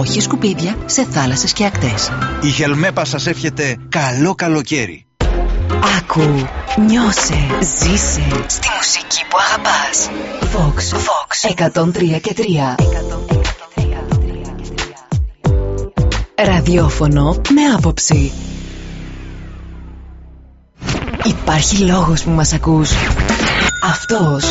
όχι σκουπίδια σε θάλασσες και ακτές. Η Χελμέπα σας εύχεται καλό καλοκαίρι. Άκου, νιώσε, ζήσε στη μουσική που αγαπάς. Vox, Vox, 103 και 3. Ραδιόφωνο με άποψη. Υπάρχει λόγος που μας ακούς. Αυτός.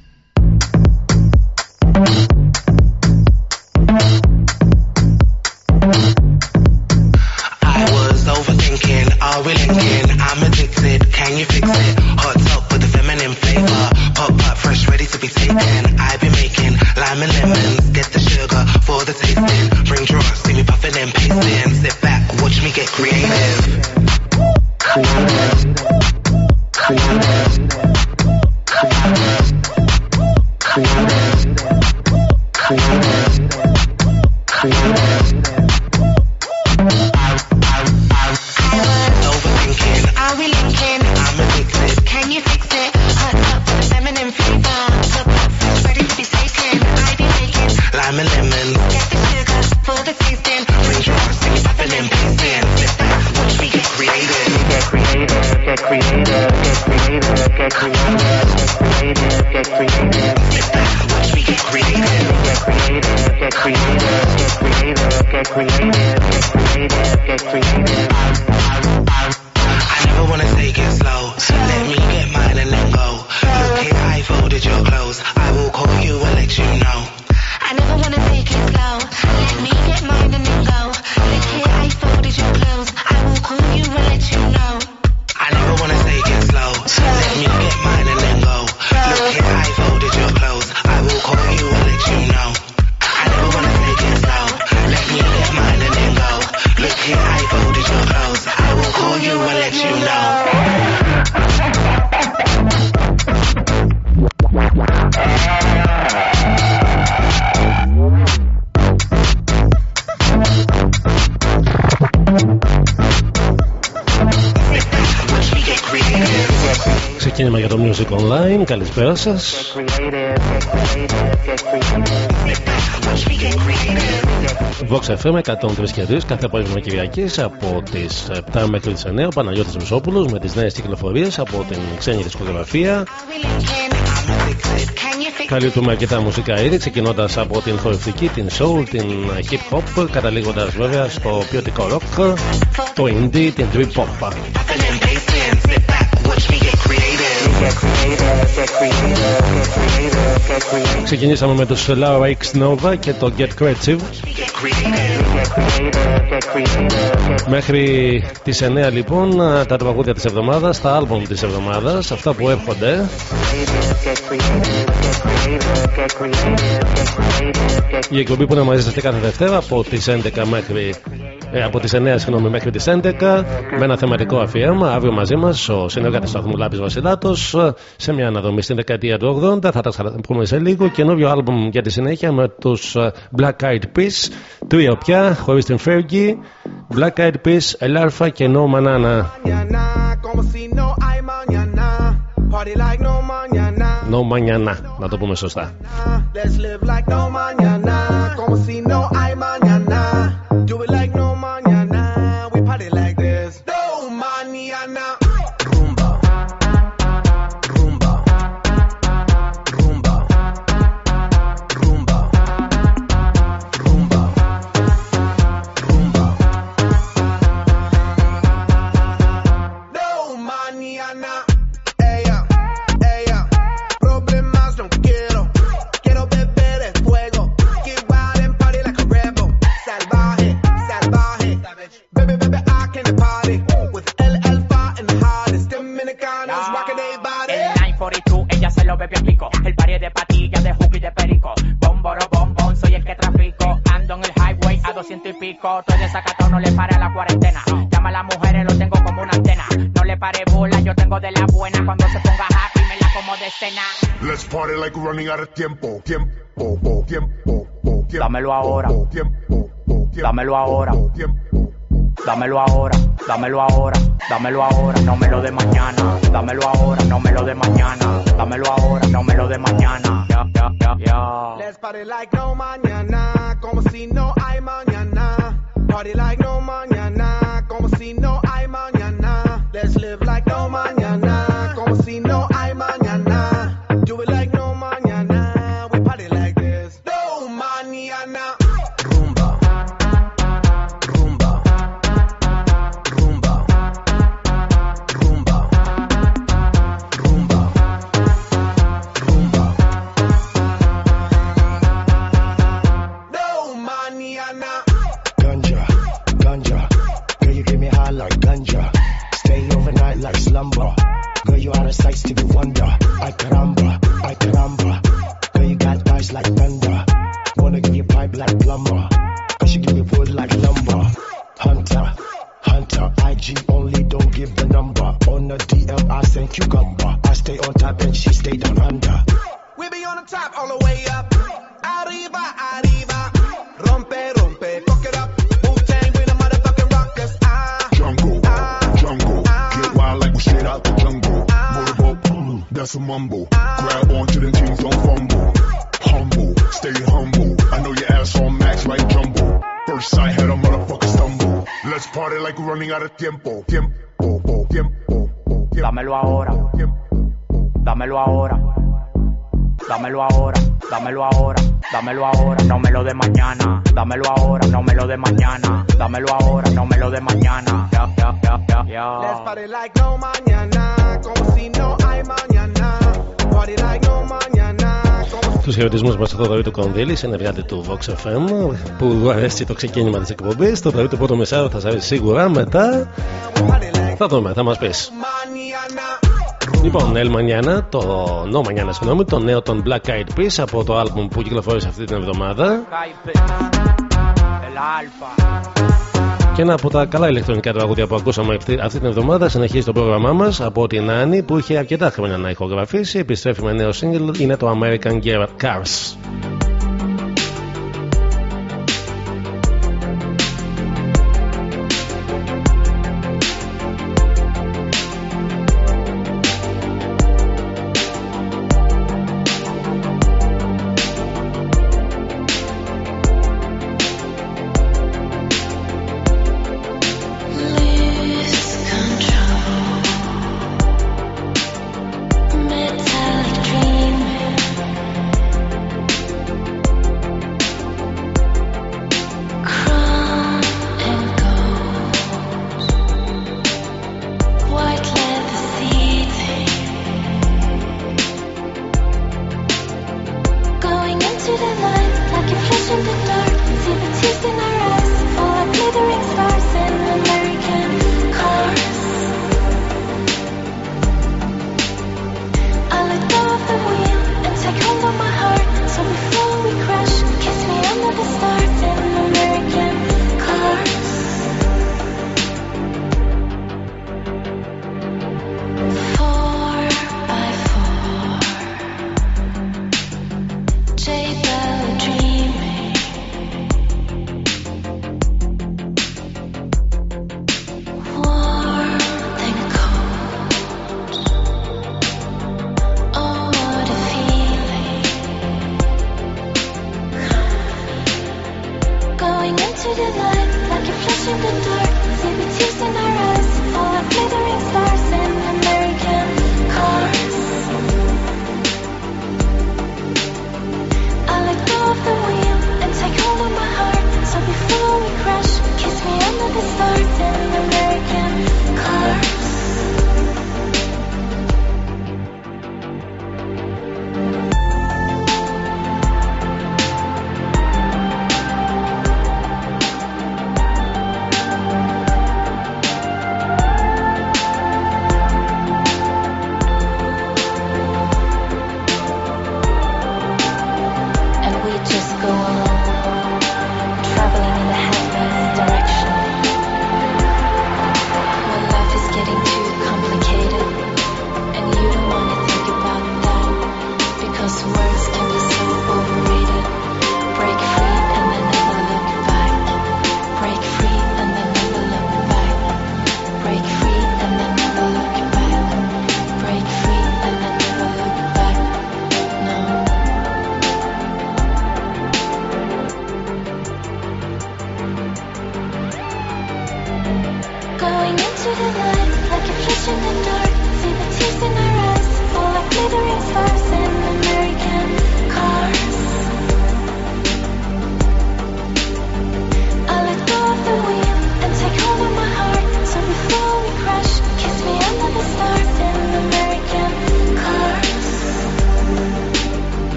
καλησπέρα σας. Vox FM 103 και 2 κάθε απόγευμα Κυριακή από τις 7 μέχρι τις 9. Ο Παναγιώτης Μισόπουλο με τις νέες κυκλοφορίες από την ξένη δισκογραφία. Καλύπτουμε αρκετά μουσικά είδη, ξεκινώντας από την χορευτική, την soul, την hip hop, καταλήγοντας βέβαια στο ποιοτικό rock, το indie, την trip hop. Ξεκινήσαμε με τους Laura X Nova και το Get Creative Μέχρι τις 9 λοιπόν τα τραγούδια της εβδομάδας, τα άλμπομ της εβδομάδας, αυτά που έρχονται Η εκπομπή που είναι μαζί σας κάθε Δευτέρα από τις 11 μέχρι ε, από τις 9 συγγνώμη, μέχρι τις 11 με ένα θεματικό αφιέρωμα. Αύριο μαζί μας ο συνεργάτης του σταθμού Λάμπη Βασιλάτος σε μια αναδομή στην δεκαετία του 80. Θα τα πούμε σε λίγο. Καινούριο άλμπουμ για τη συνέχεια με τους ε, Black Eyed Peas. Τρία πια, χωρίς την Fergie. Black Eyed Peas, Ελάρφα και No Manana. No mañana, να το πούμε σωστά. Let's live like no mañana, como si no Pico, el pari de patillas, de hook de perico. Bomboro, bombón, soy el que trafico. Ando en el highway a 200 y pico. Estoy de sacato, no le pare a la cuarentena. Llama a las mujeres, lo tengo como una antena. No le pare bola, yo tengo de la buena. Cuando se ponga happy, me la como de cena. Let's party like running out of tiempo. Tiempo, po, tiempo, po, tiempo. Dámelo ahora. Tiempo, po, tiempo, Dámelo ahora. Tiempo. Dámelo ahora, dámelo ahora, dámelo ahora, no me lo de mañana. Dámelo ahora, no me lo de mañana. Dámelo ahora, no me lo de mañana. Ya, ya, ya. Let's party like no mañana, como si no hay mañana. Party like no mañana, como si no hay mañana. Let's live like no mañana, como si no hay and cucumber. I stay on top and she stay down under. We be on the top all the way up. Arriba, arriba. Rompe, rompe, fuck it up. Wu Tang, we the motherfucking rockers. Ah, jungle, ah, jungle. Ah, Get wild like we straight out the jungle. Ah, Motorboat, that's a mumble. Ah, Grab onto them jeans, don't fumble. Humble, stay humble. I know your ass on max like jumbo. First sight had a motherfucker stumble. Let's party like we're running out of tiempo. Tiempo, tiempo. Dámelo ahora. Dámelo ahora. Dámelo ahora, dámelo ahora, dámelo ahora, no me lo de mañana. Dámelo ahora, no me lo de mañana. Dámelo ahora, no me lo de mañana. Ya, ya, ya, ya, ya. Let's party like no mañana, como si no hay mañana. Party like no mañana. Του χαιρετισμού μα στο Δαβίδου Κονδύλη, συνεργάτη του Vox FM, που αρέσει το ξεκίνημα τη εκπομπή. Το Δαβίδου πρώτο μεσάρο θα σα αρέσει σίγουρα. Μετά θα δούμε, θα μα πει. Λοιπόν, El Mañana, το No Mañana, συγγνώμη, το νέο των Black Eyed Peas από το album που κυκλοφόρησε αυτή την εβδομάδα. Και ένα από τα καλά ηλεκτρονικά τραγούδια που ακούσαμε αυτή την εβδομάδα συνεχίζει το πρόγραμμά μας από την Άννη που είχε αρκετά χρόνια να ηχογραφήσει. Επιστρέφει με νέο single, είναι το American Cars.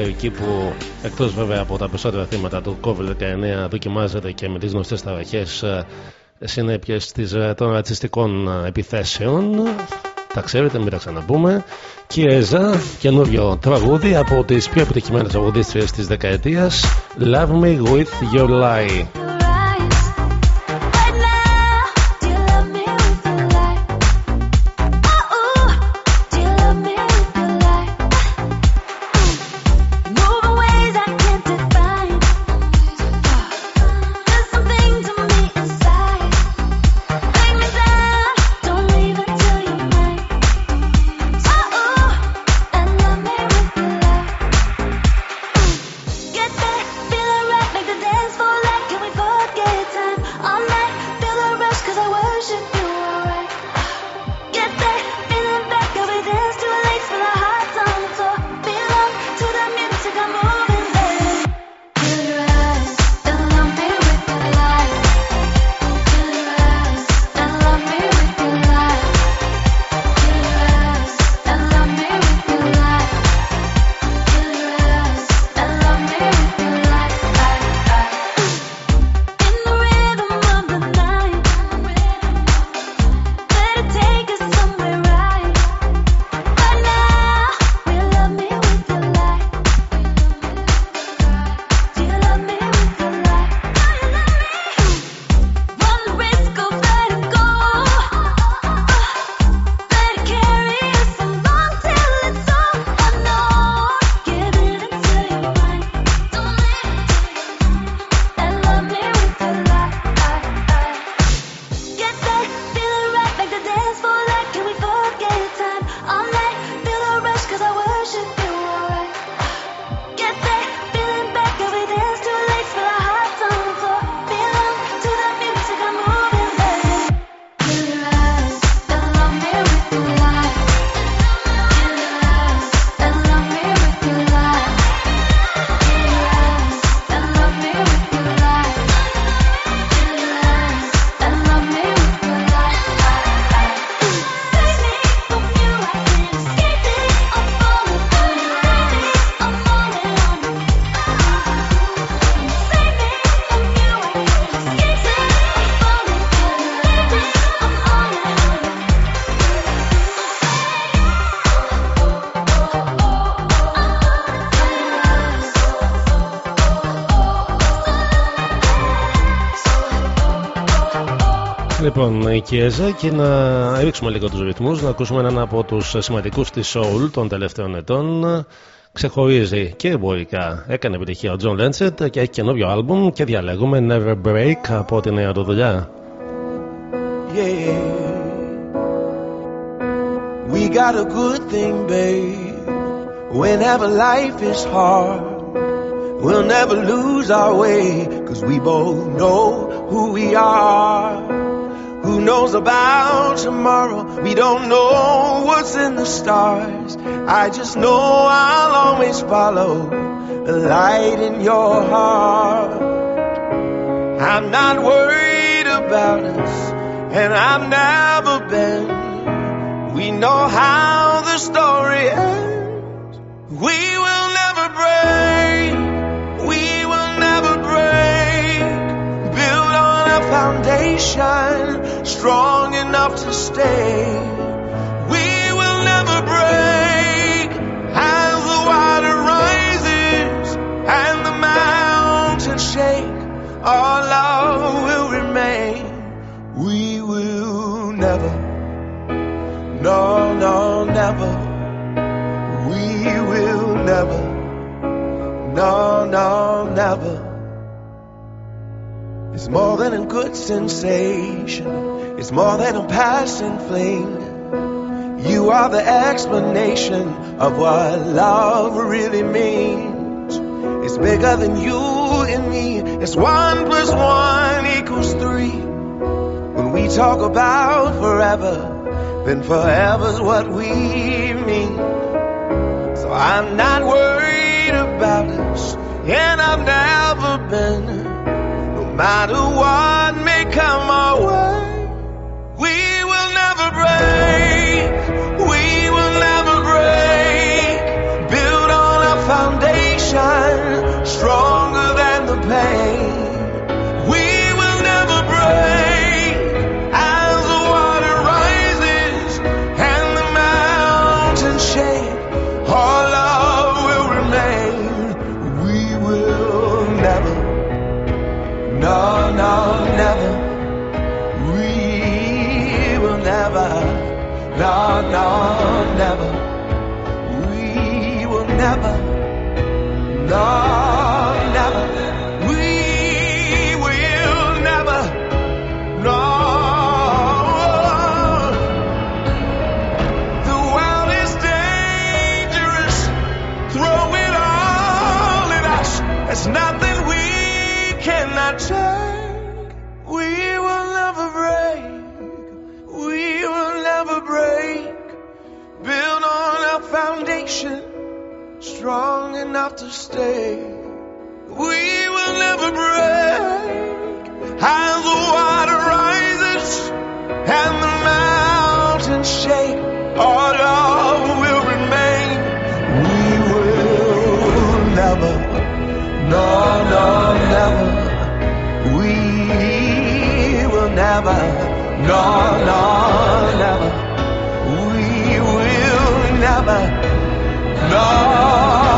Εκεί που εκτός βέβαια από τα περισσότερα θύματα του COVID-19 δοκιμάζεται και με τις γνωστές ταραχές ε, συνέπειες ε, των ρατσιστικών ε, επιθέσεων. Τα ξέρετε μην τα ξαναπούμε. Και Εζά καινούριο τραγούδι από τις πιο επιτυχημένες τραγουδίστριες της δεκαετίας Love Me With Your Lie Λοιπόν, η Κιέζα και να ρίξουμε λίγο τους ρυθμούς, να ακούσουμε έναν από τους σημαντικούς της soul των τελευταίων ετών. Ξεχωρίζει και εμπορικά. Έκανε επιτυχία ο John Lenset και έχει καινούριο άλμπουμ και διαλέγουμε Never Break από τη νέα του δουλειά. Yeah. We got a good thing, babe. Whenever life is hard, we'll never lose our way, cause we both know who we are. Knows about tomorrow? We don't know what's in the stars. I just know I'll always follow the light in your heart. I'm not worried about us, and I've never been. We know how the story ends. We foundation strong enough to stay. We will never break as the water rises and the mountains shake. Our love will remain. We will never, no, no, never. We will never, no, no, never. It's more than a good sensation. It's more than a passing fling. You are the explanation of what love really means. It's bigger than you and me. It's one plus one equals three. When we talk about forever, then forever's what we mean. So I'm not worried about us, and I've never been matter what may come our way, we will never break. We will never break. Build on a foundation stronger than the pain. Never. No, no, never. We will never. No, never. We will never. No. The world is dangerous. Throw it all at us. There's nothing we cannot take. Foundation, strong enough to stay. We will never break. As the water rises and the mountains shake, our love will remain. We will never. No, no, never. We will never. No, no, never never know.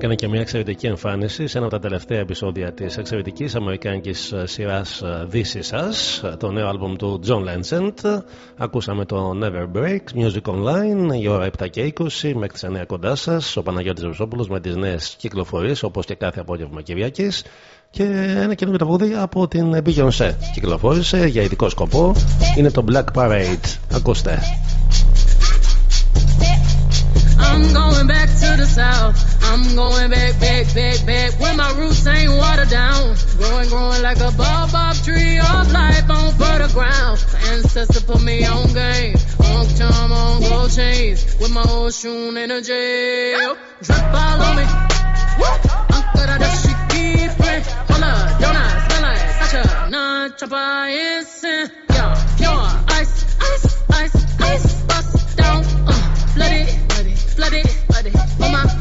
Έκανε και μια εξαιρετική εμφάνιση σε ένα από τα τελευταία επεισόδια της εξαιρετικής αμερικάνικης σειράς Δύση σα, το νέο άλμπουμ του John Legend. Ακούσαμε το Never Break, Music Online, η ώρα 7 και 20, μέχρι τις 9 κοντά σας, ο Παναγιώτης Βουσόπουλο με τις νέες κυκλοφορίες όπως και κάθε απόγευμα Κυριακής. Και ένα καινούργιο τραγούδι από την Beyoncé κυκλοφόρησε για ειδικό σκοπό. Είναι το Black Parade. Ακούστε. I'm going back to the south. I'm going back, back, back, back. Where my roots ain't watered down. Growing, growing like a baobab tree of life on fertile ground. My ancestors put me on game. On time, on gold chains. With my old shoe in a jail. Drip all on me. Uncle, that shit keep it. Hold up, don't I smell like such a non-chopper instant. Yeah, pure Mama.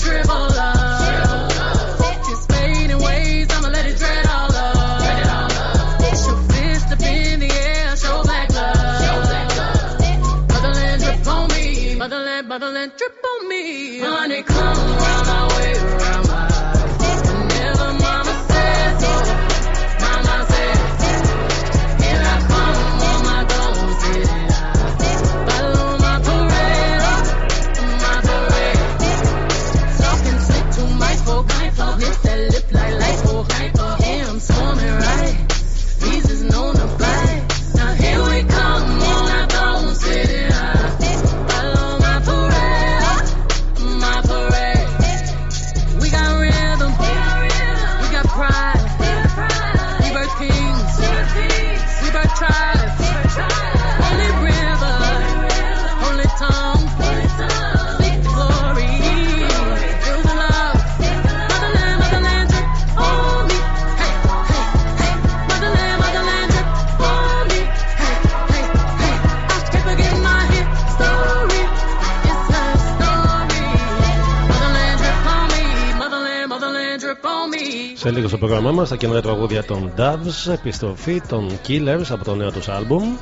driven life. Σε λίγο στο πρόγραμμά μας τα καινούργια τραγούδια των Doves, επιστροφή των Killers από το νέο τους άλμπουμ.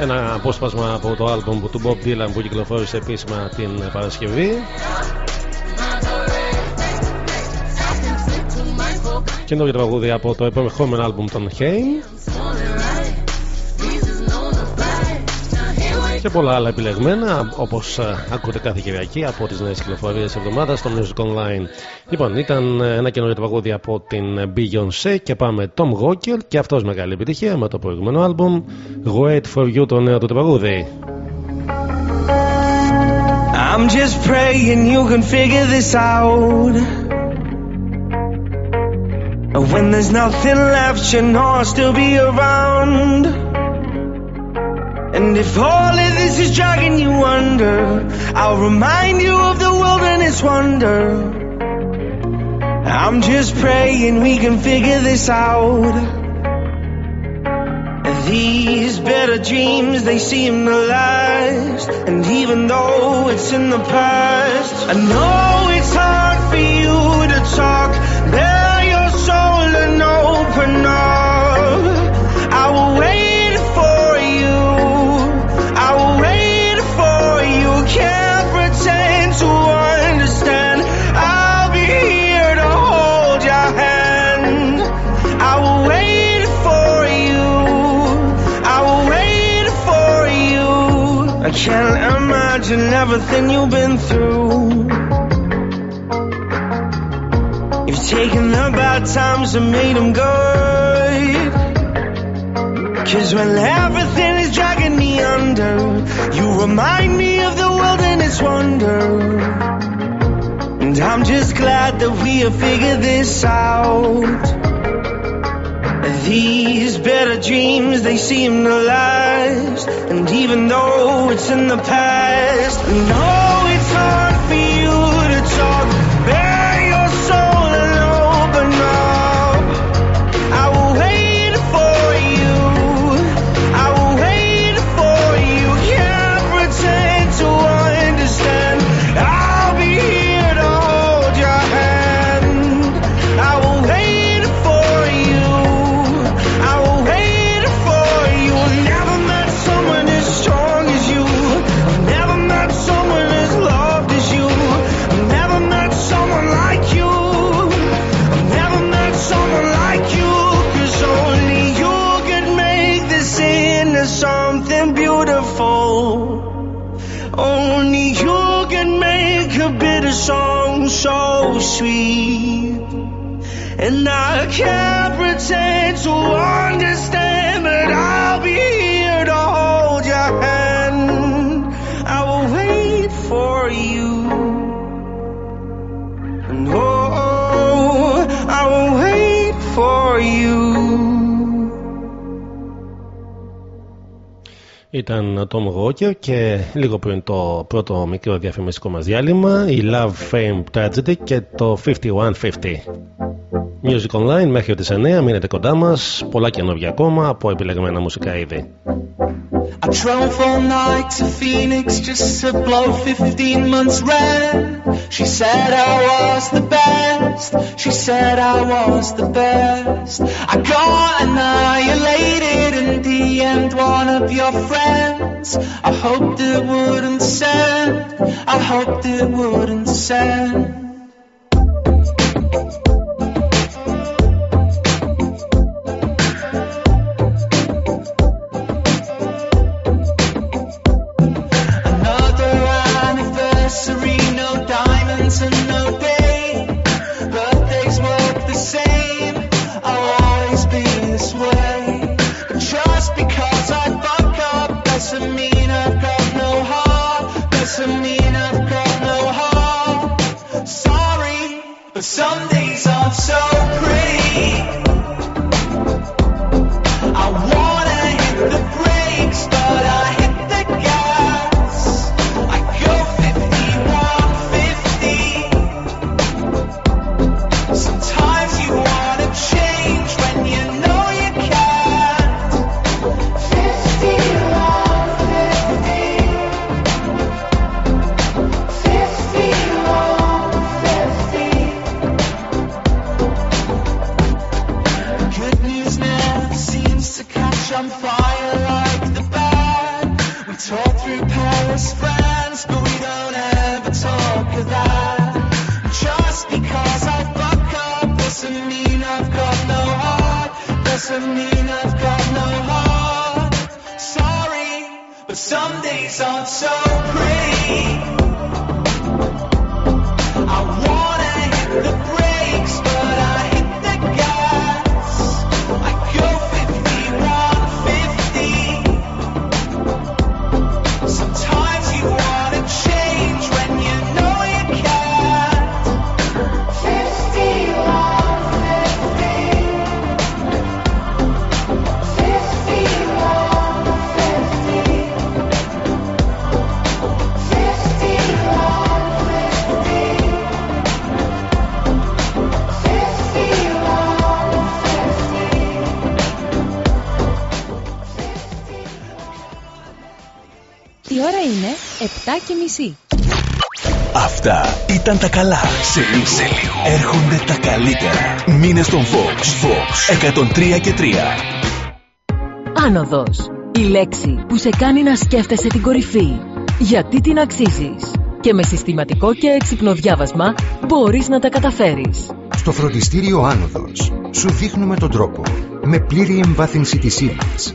Ένα απόσπασμα από το άλμπουμ του Bob Dylan που κυκλοφόρησε επίσημα την Παρασκευή. Καινούργια τραγούδια από το επόμενο άλμπουμ των Haim. Και πολλά άλλα επιλεγμένα όπως ακούτε κάθε Κυριακή από τις νέες κυκλοφορίες της εβδομάδας στο Music Online. Λοιπόν, ήταν ε, ένα καινούριο τραγούδι από την Beyoncé και πάμε Tom Walker και αυτός μεγάλη επιτυχία με το προηγούμενο άλμπουμ Wait for You το νέο του τραγούδι. I'm just praying you can figure this out. When there's nothing left, you know I'll still be around. And if all of this is dragging you under, I'll remind you of the wilderness wonder. I'm just praying we can figure this out. These better dreams, they seem to last. And even though it's in the past, I know it's hard for you to talk. Bare your soul and open up. Can't imagine everything you've been through. You've taken the bad times and made them good. Cause when everything is dragging me under, you remind me of the wilderness wonder. And I'm just glad that we have figured this out. These better dreams, they seem to last. And even though it's in the past, I know it's hard And I can't pretend to understand, but I'll be here to hold your hand. I will wait for you. And oh, I will wait for you. Ήταν ο Tom Walker και λίγο πριν το πρώτο μικρό διαφημιστικό μας διάλειμμα η Love Fame Tragedy και το 5150. Music Online μέχρι τις 9, μείνετε κοντά μας. Πολλά καινούργια ακόμα από επιλεγμένα μουσικά είδη. Someday Αυτά ήταν τα καλά. Σε λίγο, σε λίγο. έρχονται τα καλύτερα. Μήνε στον Fox. Fox 103 και 3. Άνοδος. Η λέξη που σε κάνει να σκέφτεσαι την κορυφή. Γιατί την αξίζεις; Και με συστηματικό και έξυπνο διάβασμα μπορείς να τα καταφέρεις. Στο φροντιστήριο Άνοδος σου δείχνουμε τον τρόπο. Με πλήρη εμβάθυνση της ύλης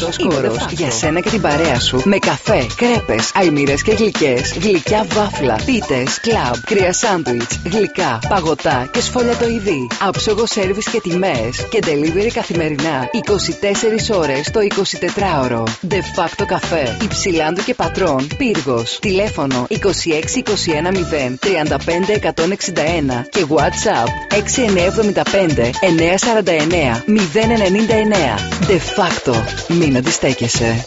ο κόρο για σένα και την παρέα σου με καφέ, κρέπες, αλμύρες και γλυκές, γλυκιά βάφλα, πίτες, κλαμπ, κρύα σάντουιτς, γλυκά, παγωτά και σφολιατοειδή. Άψογο σερβι και τιμές και delivery καθημερινά 24 ώρες το 24ωρο. De facto καφέ, υψηλάντου και πατρών, πύργος, τηλέφωνο 2621 0 35 161 και WhatsApp 6975 949 099. De facto, μην αντιστέκεσαι.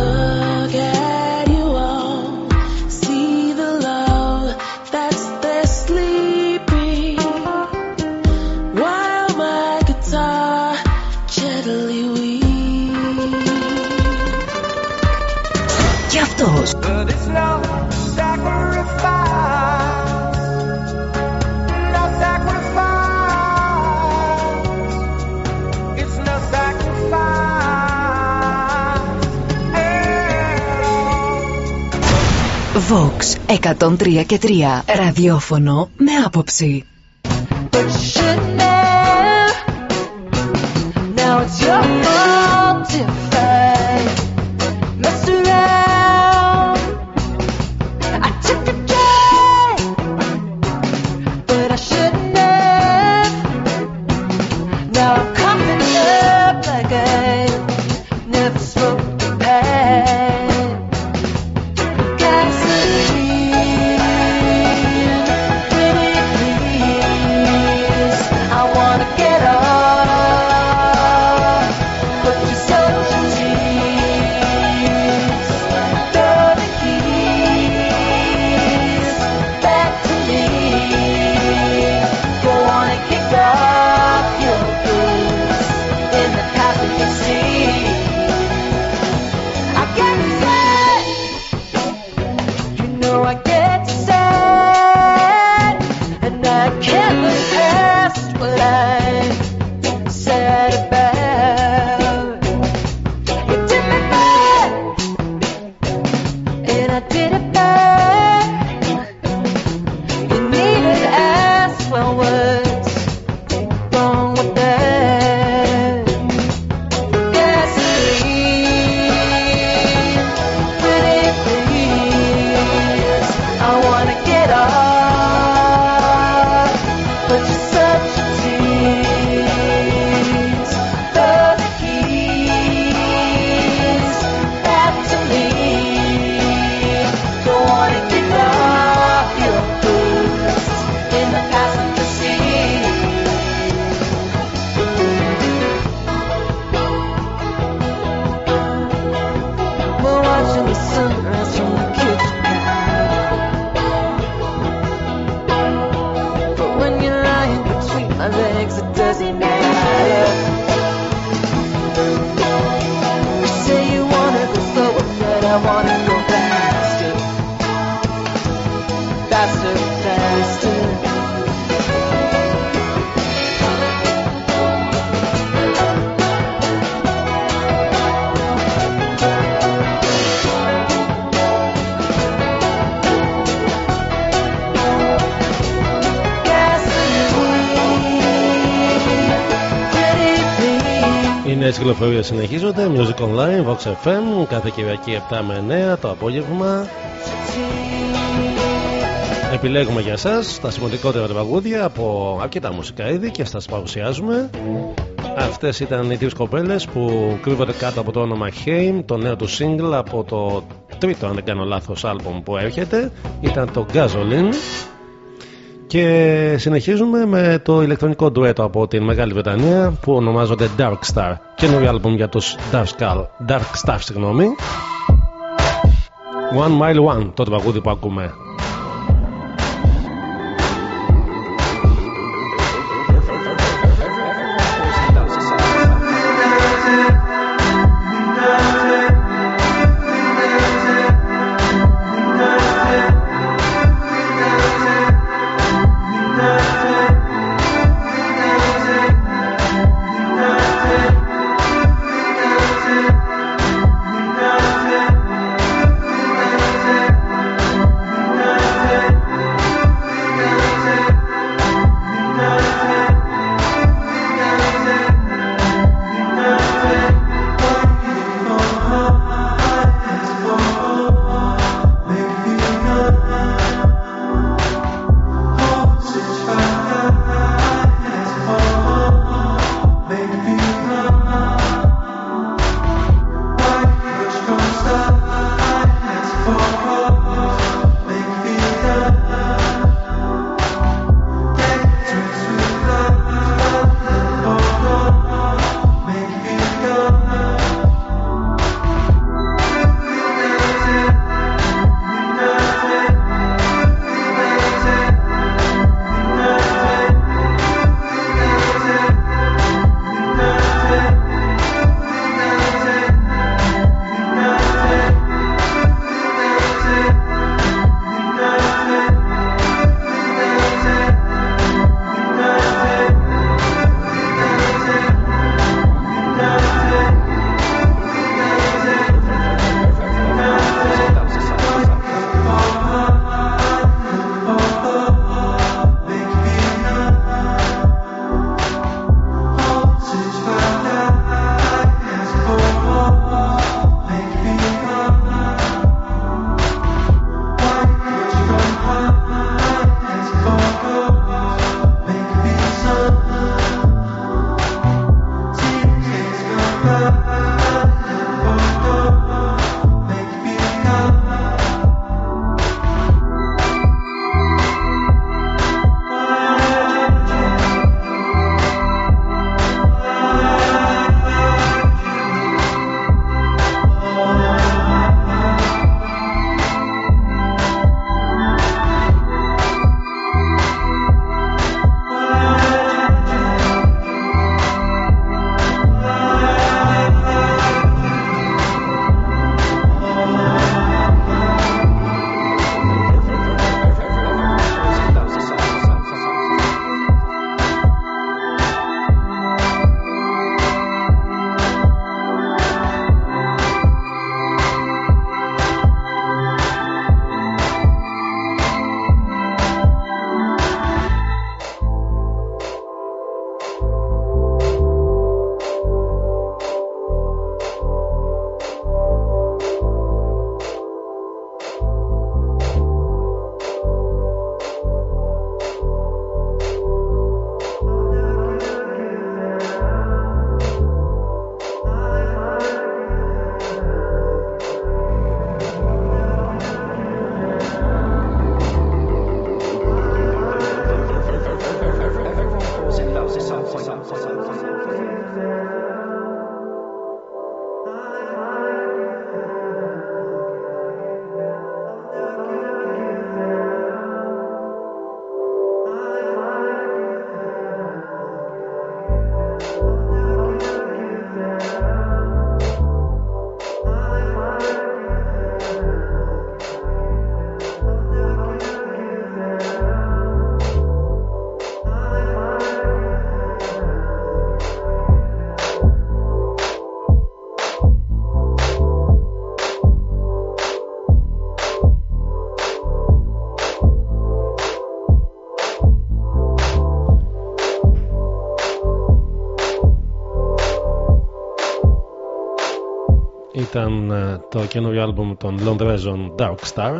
Sacrifice. Vox 103 και 3. Ραδιόφωνο με άποψη. But you shouldn't have. Now it's your νέε κυκλοφορίε συνεχίζονται. Music Online, Vox FM, κάθε Κυριακή 7 με 9 το απόγευμα. Επιλέγουμε για εσάς τα σημαντικότερα τραγούδια από αρκετά μουσικά είδη και σας παρουσιάζουμε. Αυτές ήταν οι τρει κοπέλες που κρύβονται κάτω από το όνομα Haim, το νέο του single από το τρίτο, αν δεν κάνω λάθος, άλμπομ που έρχεται. Ήταν το Gasoline. Και συνεχίζουμε με το ηλεκτρονικό ντουέτο από την Μεγάλη Βρετανία που ονομάζονται Dark Star. Καινούριο άλμπουμ για τους Dark, Skull, Dark Star, συγγνώμη. One Mile One, το τραγούδι που ακούμε. Ήταν ε, το καινούριο άλμπουμ των Londrezon Dark Star.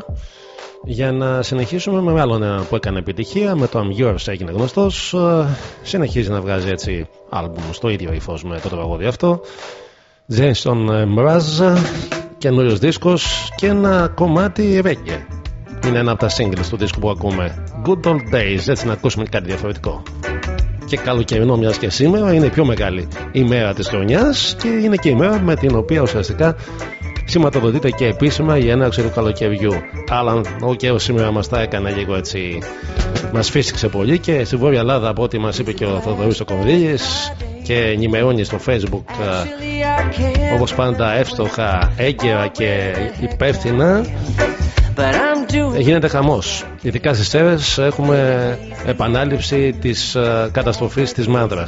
Για να συνεχίσουμε με άλλον ένα που έκανε επιτυχία, με το I'm Yours έγινε γνωστός. Ε, συνεχίζει να βγάζει έτσι άλμπουμ στο ίδιο ύφος με το τραγούδι αυτό. Jason Mraz, καινούριος δίσκος και ένα κομμάτι reggae. Είναι ένα από τα singles του δίσκου που ακούμε. Good Old Days, έτσι να ακούσουμε κάτι διαφορετικό και καλοκαιρινό μιας και σήμερα είναι η πιο μεγάλη ημέρα της χρονιάς και είναι και η μέρα με την οποία ουσιαστικά σηματοδοτείται και επίσημα η έναρξη του καλοκαιριού. Αλλά ο καιρός σήμερα μας τα έκανε λίγο έτσι. Μας φύσηξε πολύ και στη Βόρεια Ελλάδα, από ό,τι μας είπε και ο Θοδωρής ο Κονδύλη και ενημερώνει στο Facebook όπως πάντα εύστοχα, έγκαιρα και υπεύθυνα Γίνεται χαμός. Ειδικά στι αίρε έχουμε επανάληψη τη uh, καταστροφή τη μάνδρα.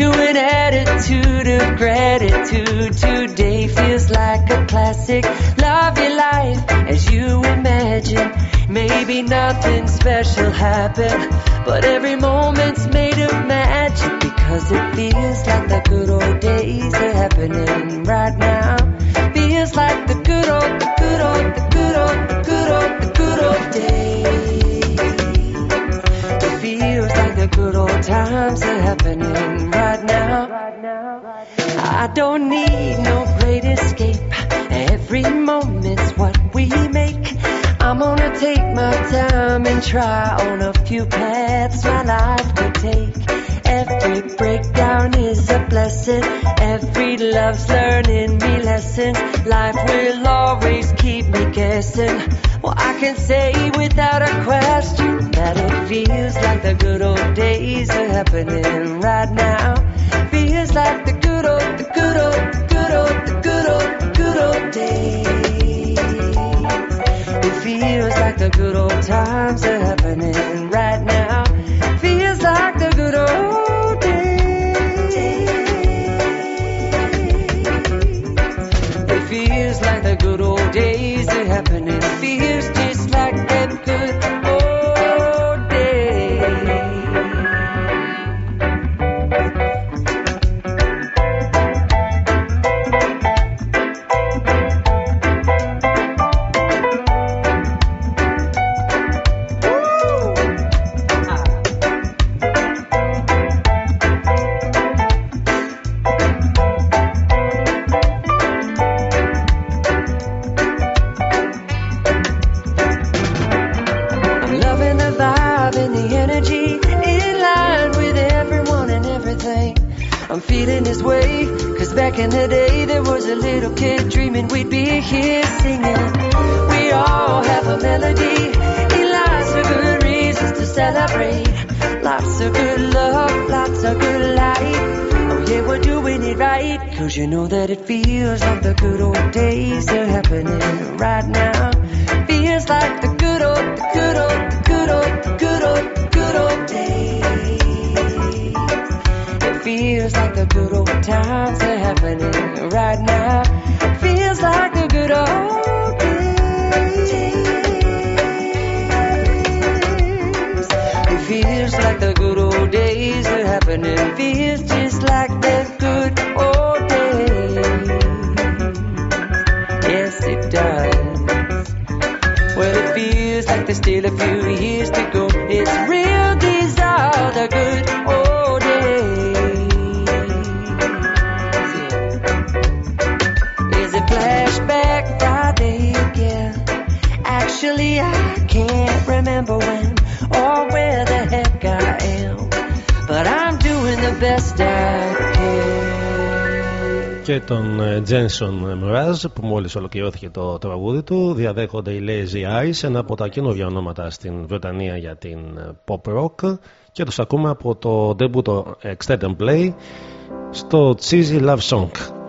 To an attitude of gratitude Today feels like a classic Love your life as you imagine Maybe nothing special happened But every moment's made of magic Because it feels like the good old days are happening right now Feels like the good old, the good old, the good old, the good old, the good old days. It feels like the good old times are happening right now. I don't need no great escape. Every moment's what we make. I'm gonna take my time and try on a few paths my life could take. Every breakdown is a blessing. Every love's learning me lessons. Life will always keep me guessing. Well, I can say without a question that it feels like the good old days are happening right now. Feels like the good old, the good old, the good old, the good old, the good old days. It feels like the good old times are happening right now. fierce days are happening ε, Jenson Mraz που μόλις ολοκληρώθηκε το τραγούδι του διαδέχονται οι Lazy Eyes ένα από τα καινούργια ονόματα στην Βρετανία για την ε, pop rock. Και τους ακούμε από το debut το Extend and Play στο Cheesy Love Song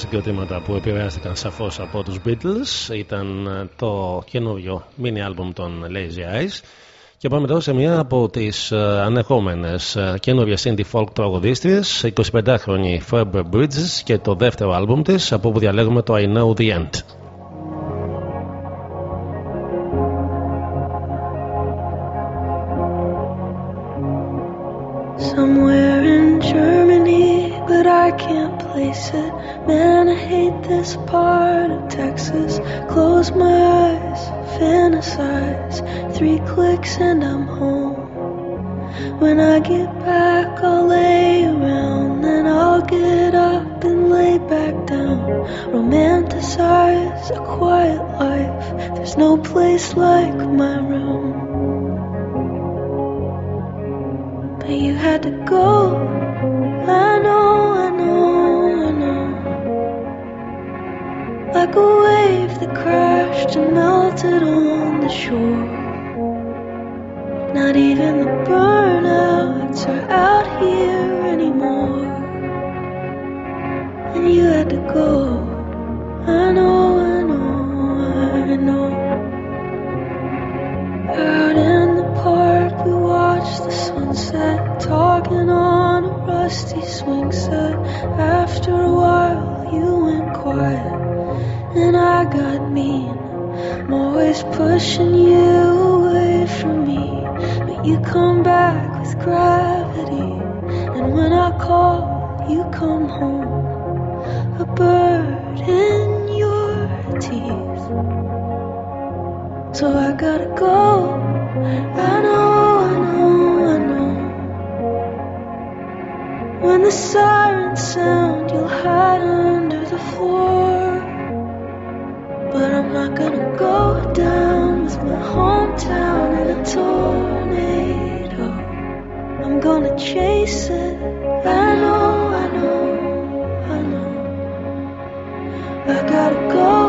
συγκροτήματα που επηρεάστηκαν σαφώς από τους Beatles ήταν ε, το καινούριο mini album των Lazy Eyes και πάμε τώρα σε μια από τις ε, ανεχόμενες ε, καινούριες indie folk τραγουδίστριες 25χρονη Ferber Bridges και το δεύτερο άλμπουμ της από όπου διαλέγουμε το I Know The End. Place it. Man, I hate this part of Texas. Close my eyes, fantasize. Three clicks and I'm home. When I get back, I'll lay around. Then I'll get up and lay back down. Romanticize a quiet life. There's no place like my room. But you had to go. I know, Like a wave that crashed and melted on the shore. Not even the burnouts are out here anymore. And you had to go. I know, I know, I know. Out in the park, we watched the sunset, talking on a rusty swing set. After a while, you went quiet, and I got mean. I'm always pushing you away from me, but you come back with gravity. And when I call, you come home, a bird in your teeth. So I gotta go. I know, I know, I know. When the sirens sound, you'll hide under the floor. But I'm not gonna go down with my hometown in a tornado. I'm gonna chase it. I know, I know, I know. I gotta go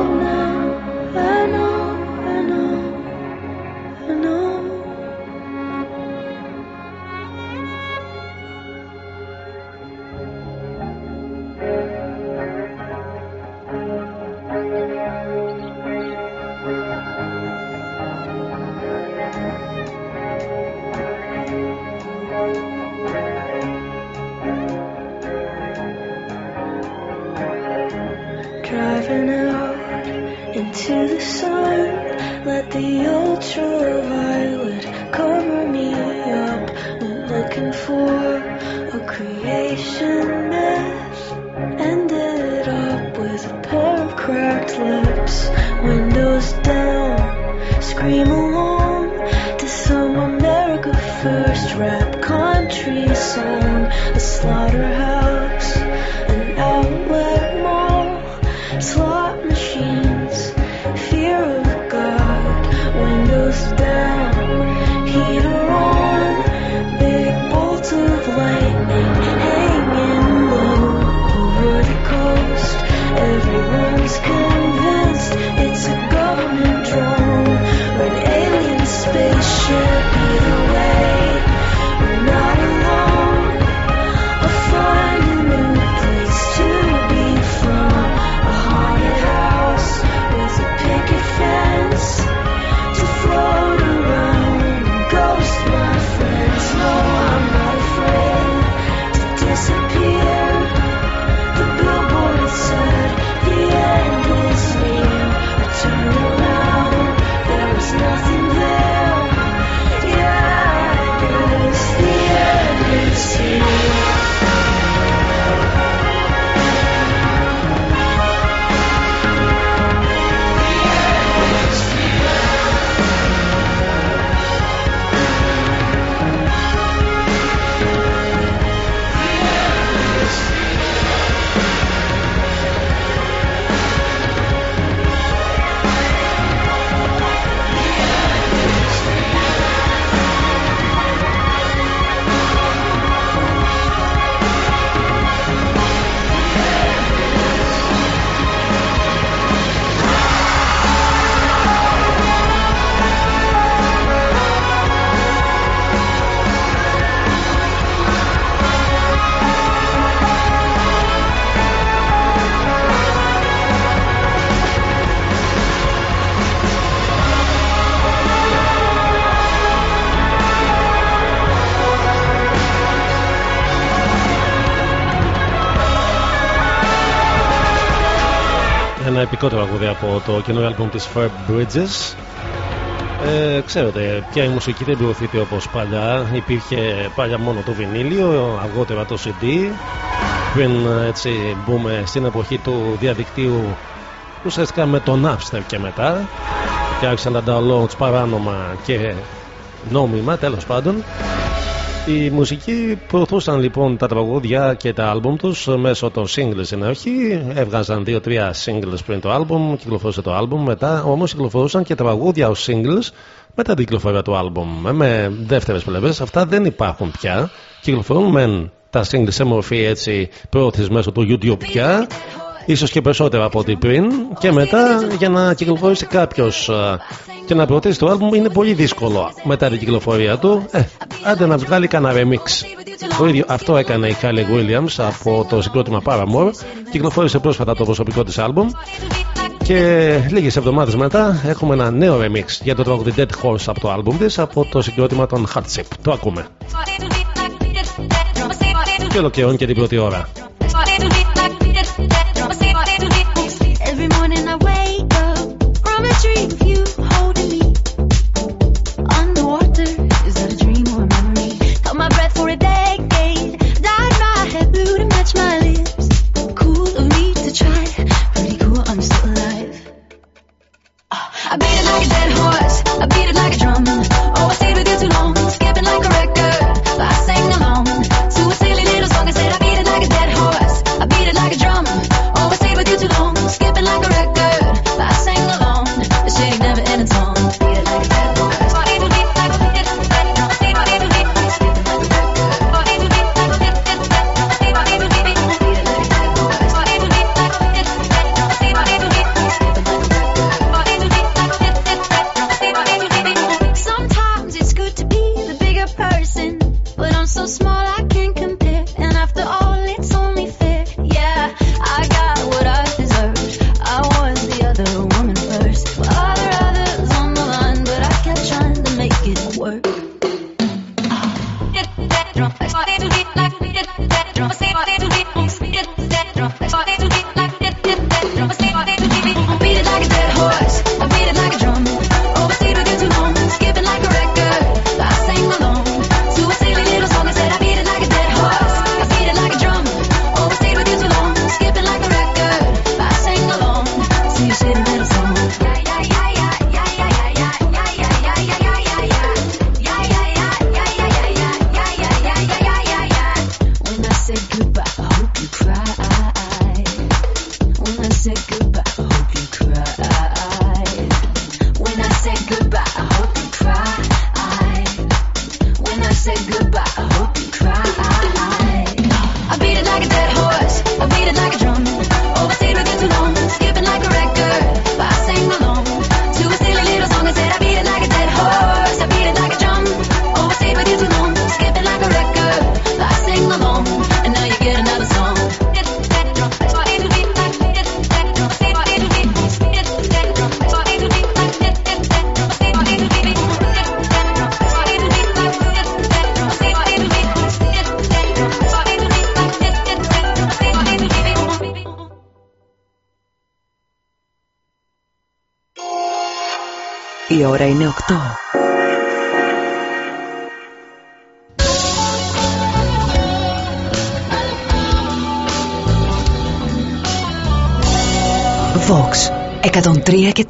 ένα επικό τραγούδι από το καινούριο άλμπουμ της Fair Bridges. Ε, ξέρετε, πια η μουσική δεν προωθείται όπως παλιά. Υπήρχε παλιά μόνο το βινίλιο, αργότερα το CD. Πριν έτσι μπούμε στην εποχή του διαδικτύου ουσιαστικά με τον Napster και μετά και άρχισαν τα downloads παράνομα και νόμιμα τέλος πάντων οι μουσικοί προωθούσαν λοιπόν τα τραγούδια και τα άλμπουμ τους μέσω των singles στην αρχή. Έβγαζαν 2-3 singles πριν το άλμπουμ, κυκλοφορούσε το άλμπουμ. Μετά όμως κυκλοφορούσαν και τραγούδια ως singles μετά την κυκλοφορία του άλμπουμ. Με δεύτερες πλευρές αυτά δεν υπάρχουν πια. Κυκλοφορούν μεν τα singles σε μορφή έτσι πρόθεση μέσω του YouTube πια ίσως και περισσότερα από ό,τι πριν. Και μετά για να κυκλοφορήσει κάποιος και να προωθήσει το άλμπουμ είναι πολύ δύσκολο μετά την κυκλοφορία του. Ε, άντε να βγάλει κανένα remix. Το ίδιο αυτό έκανε η Kylie Williams από το συγκρότημα Paramore. Κυκλοφόρησε πρόσφατα το προσωπικό της άλμπουμ. Και λίγες εβδομάδες μετά έχουμε ένα νέο remix για το τραγούδι Dead Horse από το άλμπουμ της από το συγκρότημα των Hardship. Το ακούμε. Και ολοκληρώνει και την πρώτη ώρα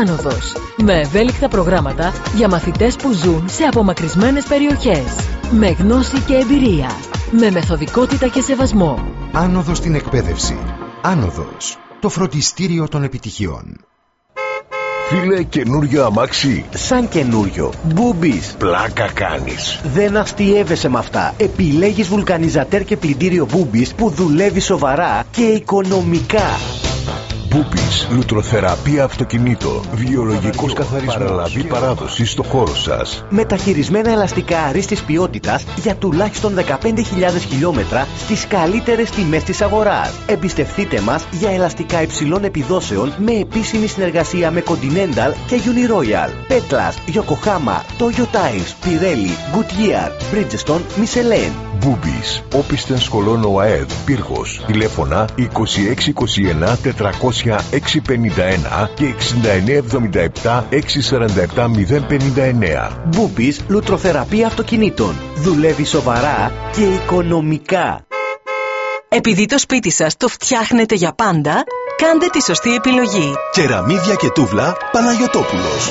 Άνοδος. Με ευέλικτα προγράμματα για μαθητές που ζουν σε απομακρυσμένες περιοχές. Με γνώση και εμπειρία. Με μεθοδικότητα και σεβασμό. Άνοδος στην εκπαίδευση. Άνοδος. Το φροντιστήριο των επιτυχιών. Φίλε, καινούριο αμάξι; Σαν καινούριο. Μπούμπι. Πλάκα κάνεις. Δεν αστείευεσαι με αυτά. Επιλέγεις βουλκανιζατέρ και πλυντήριο Boobies που δουλεύει σοβαρά και οικονομικά. Μπούπης, λουτροθεραπεία αυτοκινήτων, βιολογικός καθαρισμός, παραλαβή παράδοση στο χώρο σας. Μεταχειρισμένα ελαστικά αρίστης ποιότητας για τουλάχιστον 15.000 χιλιόμετρα στις καλύτερες τιμές της αγοράς. Εμπιστευτείτε μας για ελαστικά υψηλών επιδόσεων με επίσημη συνεργασία με Continental και Uniroyal. Petlas, Yokohama, Toyo Tires, Pirelli, Goodyear, Bridgestone, Michelin. Μπούμπης, όπισθεν σκολών ΟΑΕΔ, Πύργος, τηλέφωνα 2621 400 651 και 6977 647 059. Μπούπης, λουτροθεραπεία αυτοκινήτων. Δουλεύει σοβαρά και οικονομικά. Επειδή το σπίτι σας το φτιάχνετε για πάντα, κάντε τη σωστή επιλογή. Κεραμίδια και τούβλα Παναγιωτόπουλος.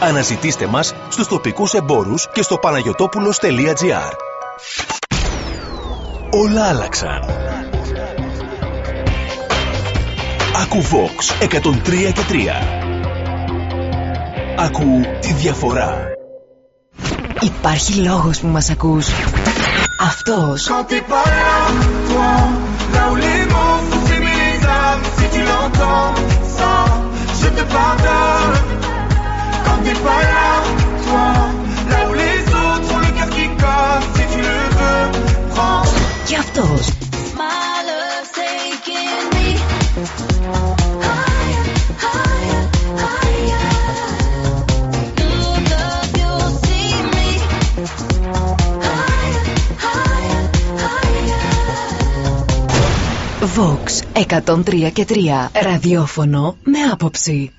Αναζητήστε μας στους τοπικούς εμπόρους και στο παναγιωτόπουλος.gr Όλα άλλαξαν. Ακού Vox 103 και 3. Ακού τη διαφορά. Υπάρχει λόγος που μας ακούς. Αυτός. Quand t'es pas là, toi, là où les mots font s'aimer les âmes, si tu l'entends, ça, je te pardonne. Quand t'es pas là, toi, là où les autres ont le cœur qui colle, si tu le veux, prends. Και αυτός. My love's taking me higher, higher, higher. Look up, you'll see me higher, higher, higher. Vox 103 και 3. Ραδιόφωνο με άποψη.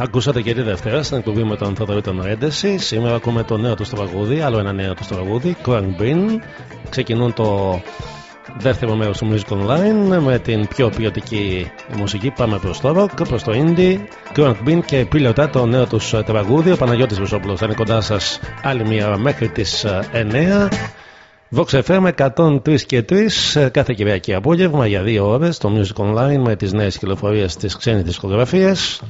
Ακούσατε και τη Δευτέρα στην εκπομπή με τον Θοδωρή τον Έντεση. Σήμερα ακούμε το νέο τους τραγούδι, άλλο ένα νέο τους τραγούδι, Crank Bean. Ξεκινούν το δεύτερο μέρος του Music Online με την πιο ποιοτική μουσική. Πάμε προς το rock, προς το indie. Grand Bean και Pilota, το νέο τους τραγούδι. Ο Παναγιώτης Βουσόπουλος θα είναι κοντά σας άλλη μία ώρα μέχρι τις 9. Vox FM 103 και 3 κάθε Κυριακή απόγευμα για δύο ώρες το Music Online με τις νέες κυκλοφορίες της ξένης δισκογραφίας.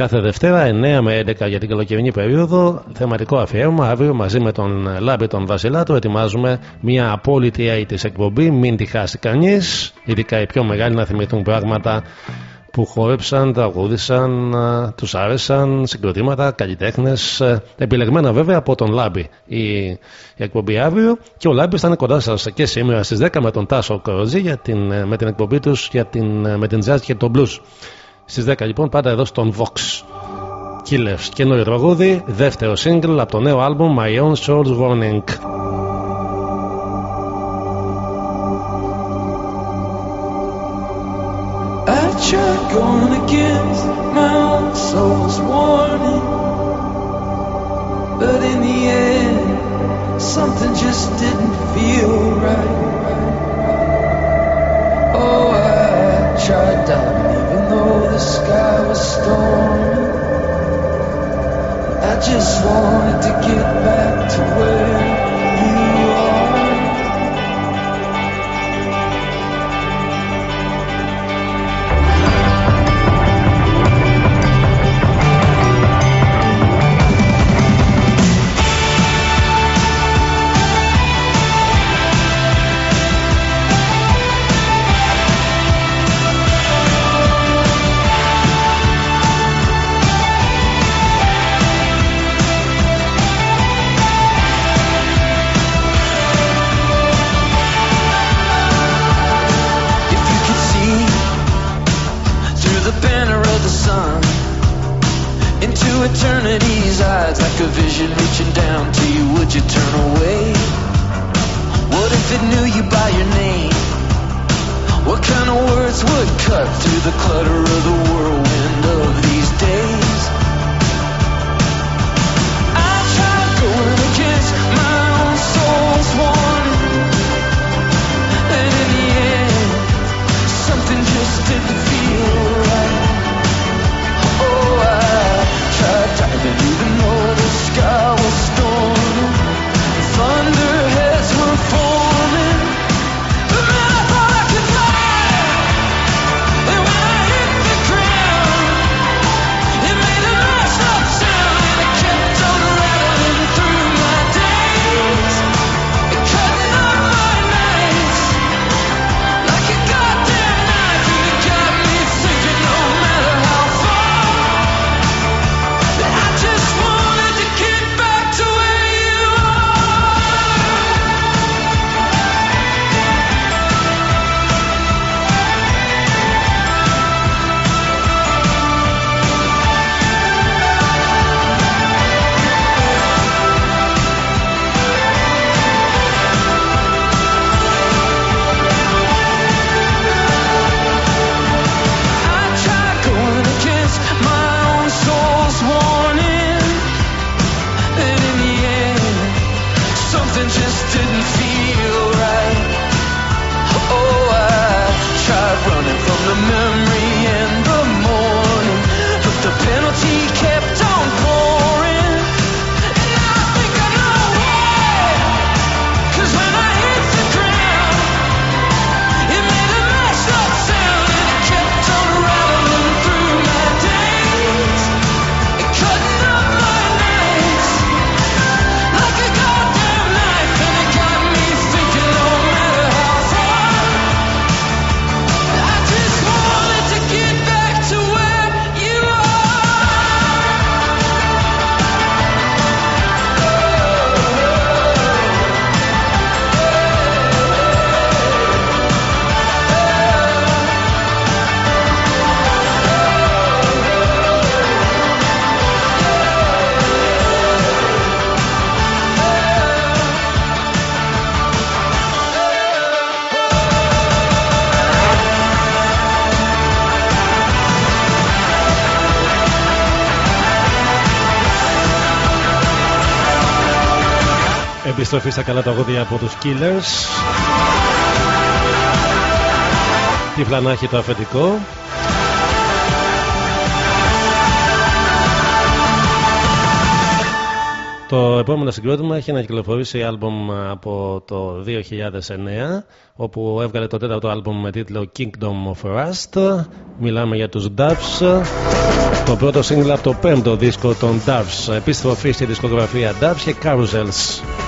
Κάθε Δευτέρα 9 με 11 για την καλοκαιρινή περίοδο. Θεματικό αφιέρωμα. Αύριο μαζί με τον Λάμπη τον Βασιλάτο ετοιμάζουμε μια απόλυτη της εκπομπή. Μην τη χάσει κανείς. Ειδικά οι πιο μεγάλοι να θυμηθούν πράγματα που χόρεψαν, τραγούδησαν, τους άρεσαν, συγκροτήματα, καλλιτέχνες. Επιλεγμένα βέβαια από τον Λάμπη η, η εκπομπή αύριο. Και ο Λάμπης θα είναι κοντά σας και σήμερα στις 10 με τον Τάσο Κοροζή για την, με την εκπομπή τους με την jazz και τον blues. Στι 10 λοιπόν πάντα εδώ στον Vox. Killers, καινούριο τραγούδι, δεύτερο single από το νέο album My Own Soul's Warning. I tried going against my own soul's warning, but in the end, something just didn't feel right. Oh, I tried diving even the sky was stormy. I just wanted to get back to where knew you by your name? What kind of words would cut through the clutter of the whirlwind Επιστροφή στα καλά τραγούδια από τους Killers. τύφλα να έχει το αφεντικό; Το επόμενο συγκρότημα έχει να κυκλοφορήσει άλμπομ από το 2009 όπου έβγαλε το τέταρτο άλμπομ με τίτλο Kingdom of Rust Μιλάμε για τους Doves Το πρώτο single από το πέμπτο δίσκο των Doves Επιστροφή στη δισκογραφία Doves και Carousels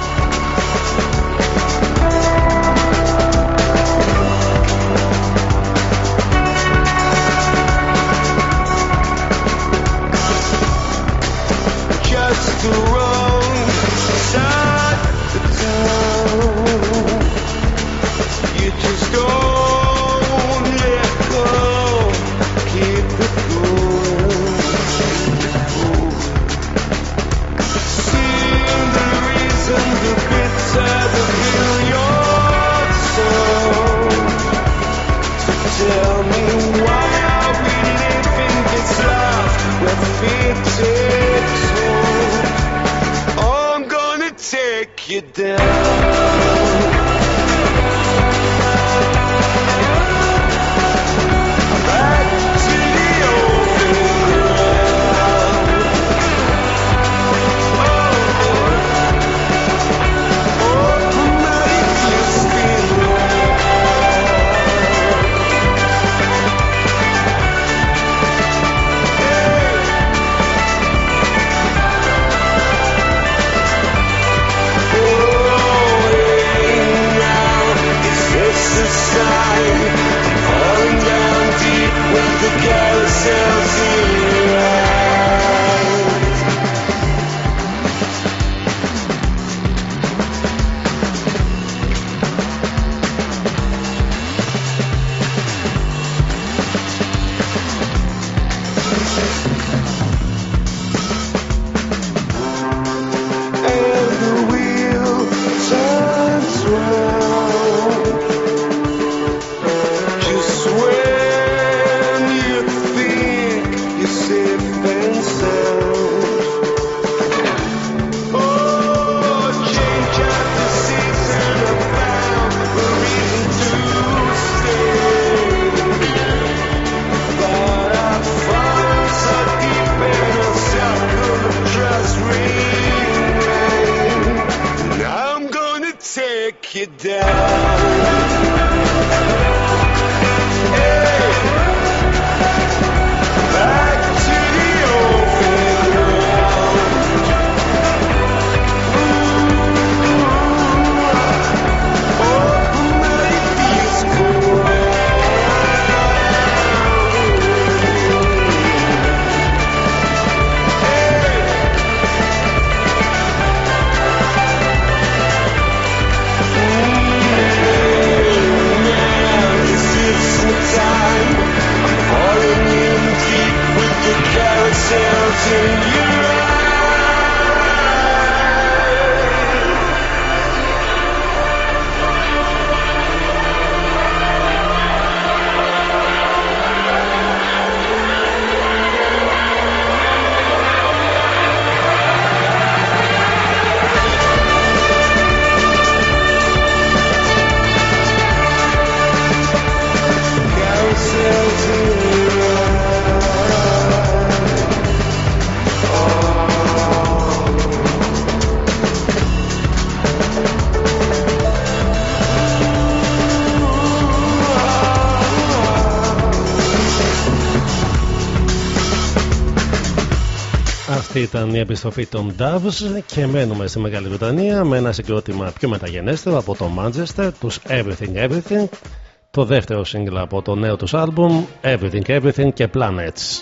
η επιστροφή των Doves και μένουμε στη Μεγάλη Βρετανία με ένα συγκρότημα πιο μεταγενέστερο από το Manchester, τους Everything Everything, το δεύτερο σύγκλα από το νέο τους άλμπουμ Everything Everything και Planets.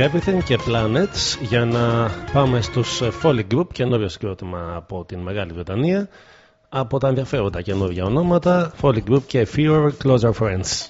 Everything Everything και Planets για να πάμε στους ε, Foley Group καινούριο συγκρότημα από την Μεγάλη Βρετανία από τα ενδιαφέροντα καινούργια ονόματα Foley Group και Fewer Closer Friends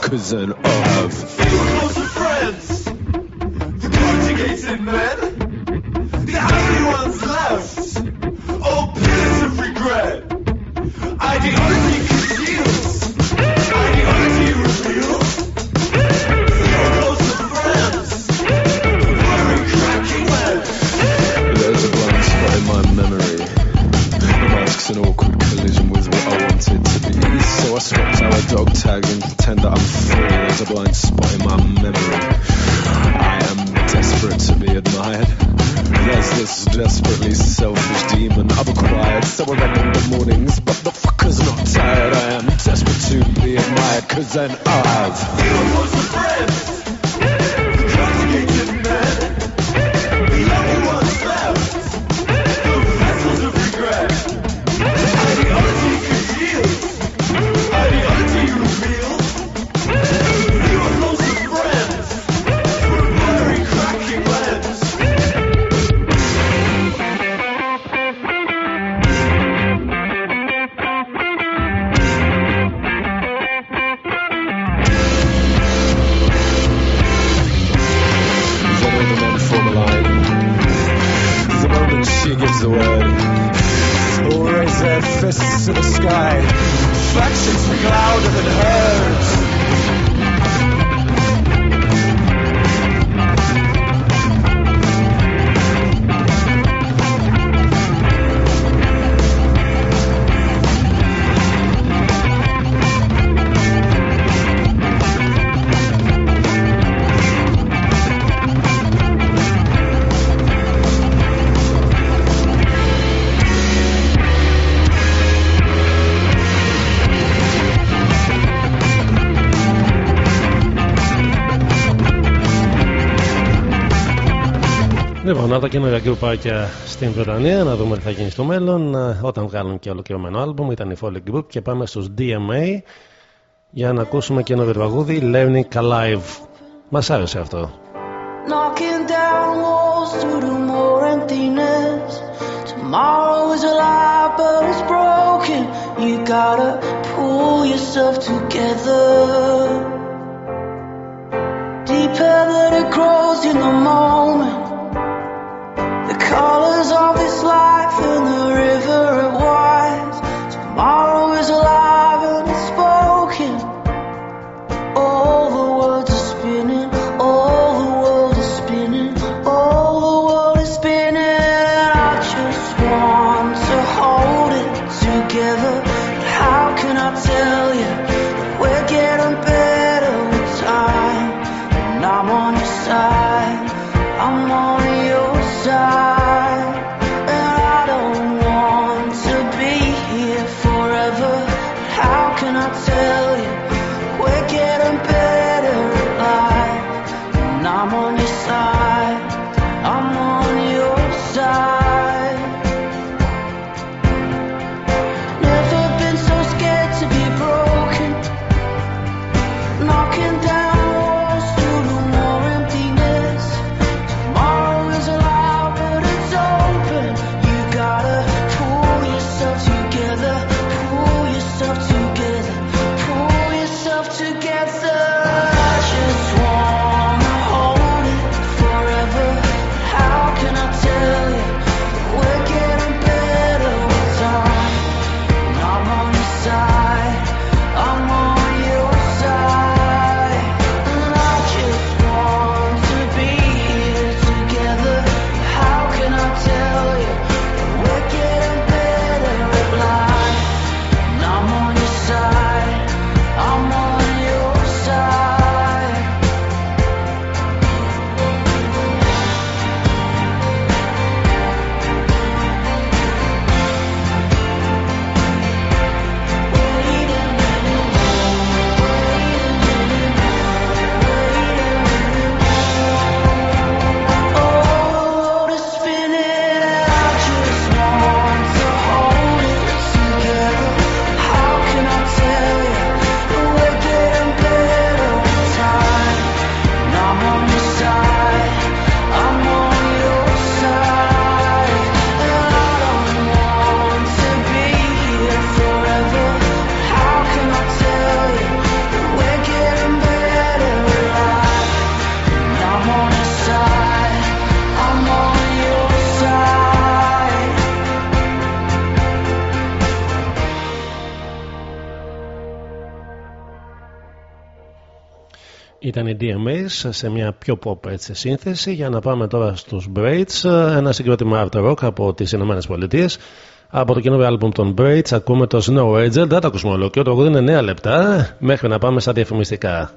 I'll have fewer closer friends. The conjugated men. The only ones left, all pillars of regret. Ideology conceals, ideology reveals. Your closer friends, wearing cracking legs. There's a blind spot in my memory. The mask's an awkward collision with what I wanted to be. So I swapped our dog tag A blind spot in my memory. I am desperate to be admired. There's this desperately selfish demon I've acquired. So I run in the mornings, but the fucker's not tired. I am desperate to be admired, cause then I'll have. Fewer closer friends. Καινούργια γκρουπάκια στην Βρετανία, να δούμε τι θα γίνει στο μέλλον. ε, Όταν βγάλουν και ολοκληρωμένο άλμπουμ, ήταν η Foley Group και πάμε στους DMA για να ακούσουμε καινούργιο τραγούδι Learning Alive. Μας άρεσε αυτό. Knocking down walls through the more emptiness. Tomorrow is alive, but it's broken. You gotta pull yourself together. Deeper that it grows in the moment. Life in the river answer. DMAs σε μια πιο pop έτσι, σύνθεση. Για να πάμε τώρα στους Braids. Ένα συγκρότημα art rock από τις Ηνωμένες Πολιτείες. Από το καινούριο άλμπουμ των Braids ακούμε το Snow Angel. Δεν το ακούσουμε όλο και το είναι 9 λεπτά. Μέχρι να πάμε στα διαφημιστικά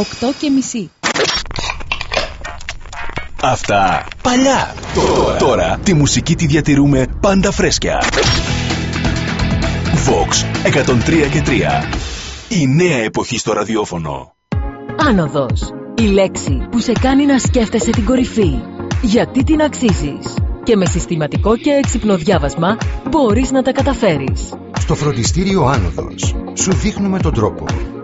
8 και μισή. Αυτά παλιά. Τώρα. Τώρα τη μουσική τη διατηρούμε πάντα φρέσκια. Vox 103 και 3. Η νέα εποχή στο ραδιόφωνο. Άνοδος. Η λέξη που σε κάνει να σκέφτεσαι την κορυφή. Γιατί την αξίζεις; Και με συστηματικό και έξυπνο διάβασμα μπορείς να τα καταφέρεις. Στο φροντιστήριο Άνοδος σου δείχνουμε τον τρόπο.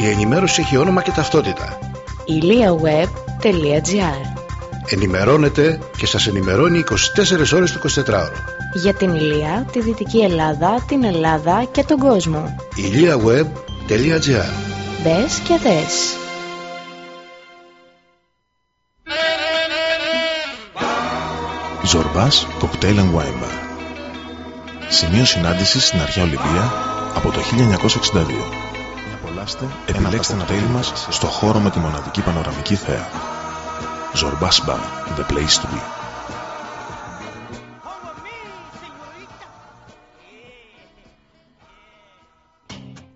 Η ενημέρωση έχει όνομα και ταυτότητα. iliaweb.gr Ενημερώνετε και σας ενημερώνει 24 ώρες το 24ωρο. Για την Ηλία, τη Δυτική Ελλάδα, την Ελλάδα και τον κόσμο. iliaweb.gr Μπες και δες. Ζορμπάς Cocktail and Wine Bar. Σημείο συνάντησης στην αρχαία Ολυμπία από το 1962. Απολαύστε, επιλέξτε ένα κοκτέιλ μας στο χώρο με τη μοναδική πανοραμική θέα. Ζορμπάς Bar, the place to be.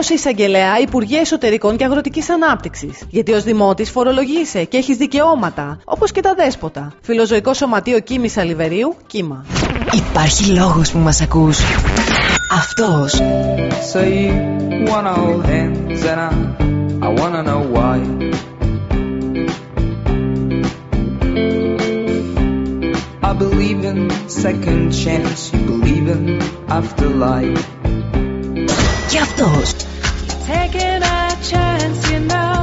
εισαγγελέα Υπουργεία Εσωτερικών και Αγροτικής Ανάπτυξης. Γιατί ως δημότης φορολογείσαι και έχεις δικαιώματα, όπως και τα δέσποτα. Φιλοζωικό Σωματείο Κίμης Αλιβερίου, κύμα. Υπάρχει λόγος που μας ακούς. Αυτός. So you wanna hold hands and I, I wanna know why. I believe in second chance, you believe in afterlife. Και αυτός. Taking a chance, you know,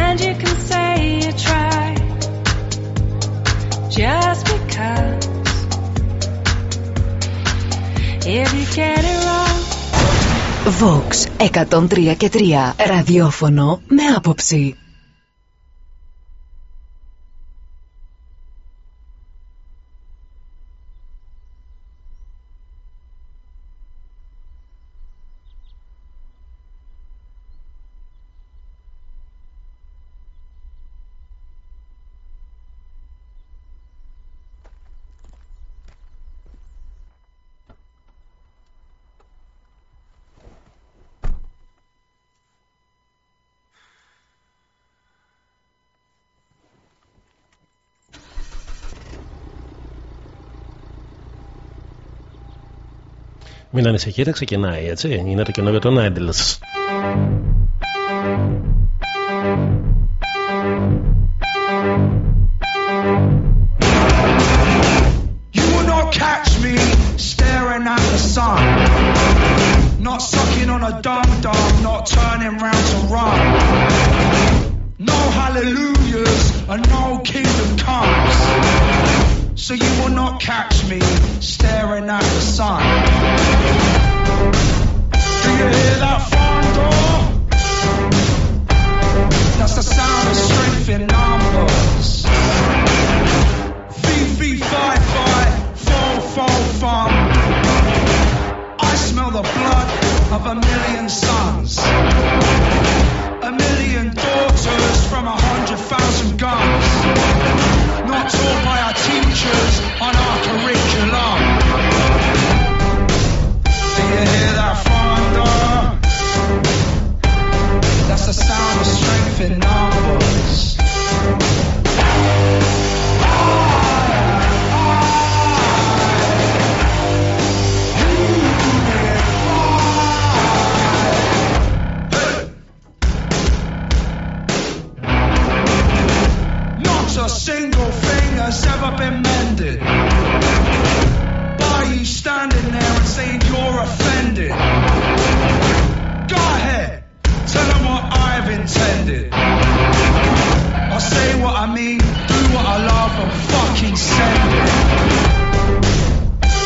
and you can say you tried just because. If you get it wrong, Vox 103 και 3. Ραδιόφωνο με άποψη. Μην ανησυχείτε, ξεκινάει έτσι. Είναι το καινούριο των Idols. Intended. I say what I mean, do what I love, and fucking send it.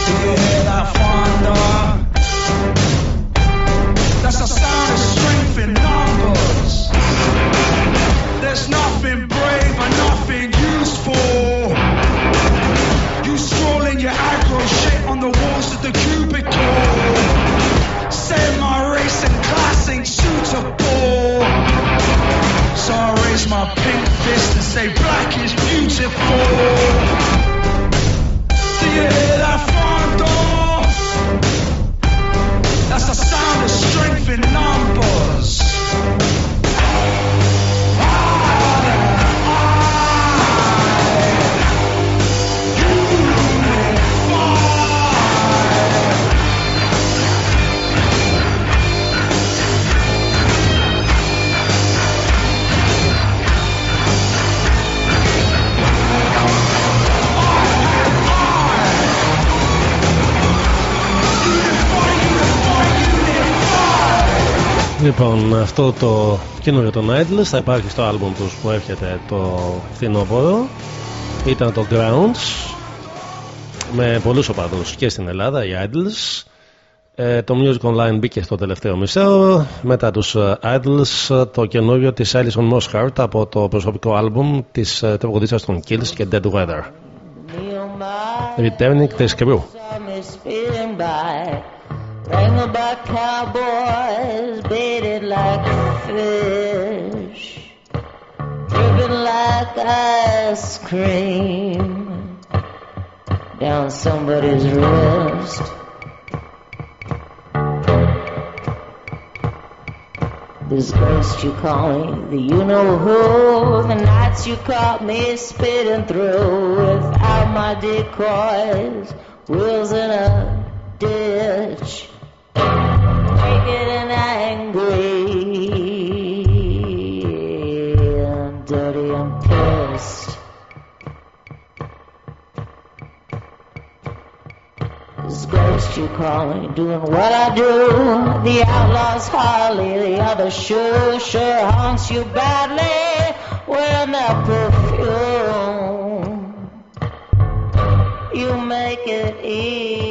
Do you hear that thunder? That's the sound of strength in numbers. my pink fist and say black is beautiful. Λοιπόν, αυτό το καινούριο των Idles θα υπάρχει στο άλμπουμ τους που έρχεται το φθινόπωρο. Ήταν το Grounds με πολλούς οπαδούς και στην Ελλάδα, οι Idles. Ε, το Music Online μπήκε στο τελευταίο μισό. Μετά τους ε, Idles το καινούριο της Alison Mosshart από το προσωπικό άλμπουμ της ε, τραγουδίστρας των Kills και Dead Weather. Returning the Screw. Rang about cowboys baited like fish, dripping like ice cream down somebody's wrist. This ghost you call me, the you know who, the nights you caught me spitting through without my decoys, wheels in a ditch, naked and angry, and dirty and pissed. This ghost you call me, doing what I do. The outlaws Harley, the other sure, sure haunts you badly. Wearing that perfume, you make it easy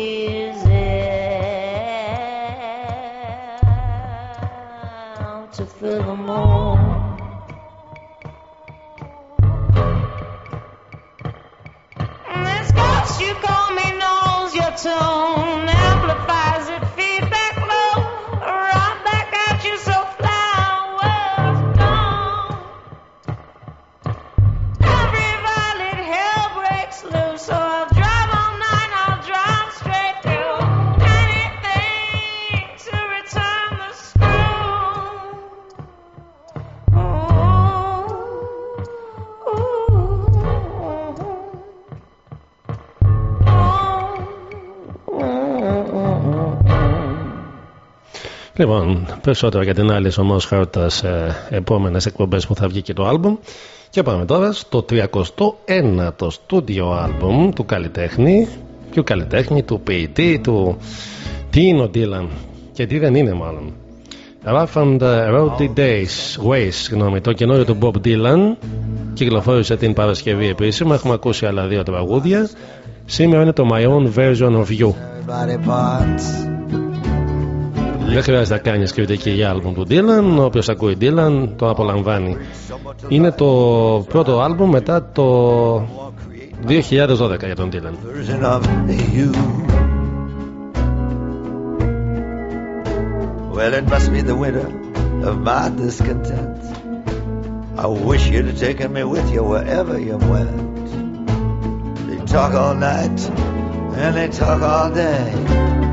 moon. And this ghost you call me knows your tone, Λοιπόν, περισσότερο για την άλλη όμω χάρτα σε επόμενες εκπομπές που θα βγει και το album. Και πάμε τώρα στο 31ο στούντιο album του καλλιτέχνη. Του καλλιτέχνη, του ποιητή, του. Τι είναι ο Dylan και τι δεν είναι μάλλον. Rough and Rowdy Days, Ways, συγγνώμη, το καινούριο του Bob Dylan. Κυκλοφόρησε την Παρασκευή επίσημα. Έχουμε ακούσει άλλα δύο τραγούδια. Σήμερα είναι το My Own Version of You. Body parts. Δεν χρειάζεται να κάνει κριτική για άλμπουμ του Dylan. Όποιο ακούει Dylan το απολαμβάνει. Είναι το πρώτο άλμπουμ μετά το 2012 για τον Dylan. version of you. Well, it must be the winter of my discontent. I wish you'd have taken me with you wherever you went. They talk all night and they talk all day.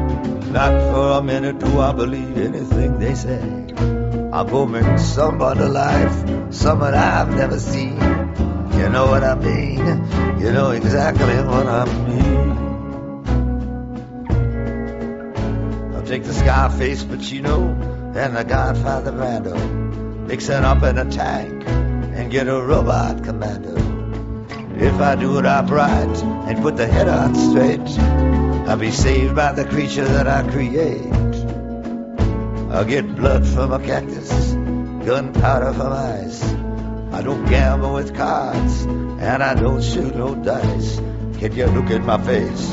Not for a minute do I believe anything they say. I'm booming someone to life, someone I've never seen. You know what I mean? You know exactly what I mean. I'll take the Scarface Pacino and the Godfather Brando, mix it up in a tank and get a robot commando. If I do it upright and put the head on straight, I'll be saved by the creature that I create. I'll get blood from a cactus, gunpowder from ice. I don't gamble with cards, and I don't shoot no dice. Can you look in my face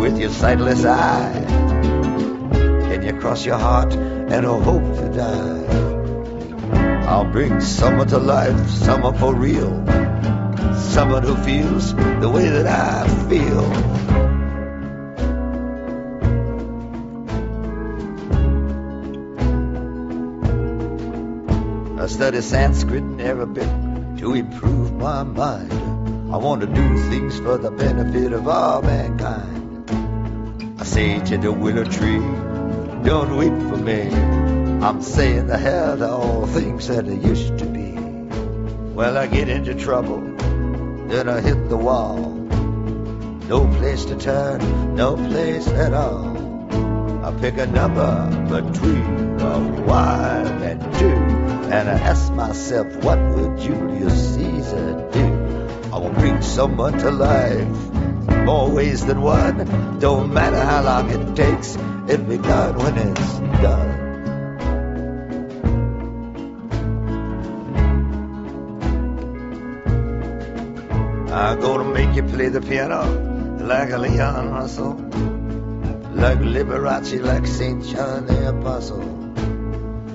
with your sightless eye? Can you cross your heart and hope to die? I'll bring someone to life, someone for real. Someone who feels the way that I feel. Study Sanskrit and Arabic to improve my mind. I want to do things for the benefit of all mankind. I say to the willow tree, don't weep for me. I'm saying the hell to all things that I used to be. Well, I get into trouble, then I hit the wall. No place to turn, no place at all. I pick a number between a one and two, and I ask myself, what would Julius Caesar do? I will bring someone to life, more ways than one. Don't matter how long it takes, it'll be done when it's done. I'm gonna make you play the piano like a Leon Russell, like Liberace, like St. John the Apostle.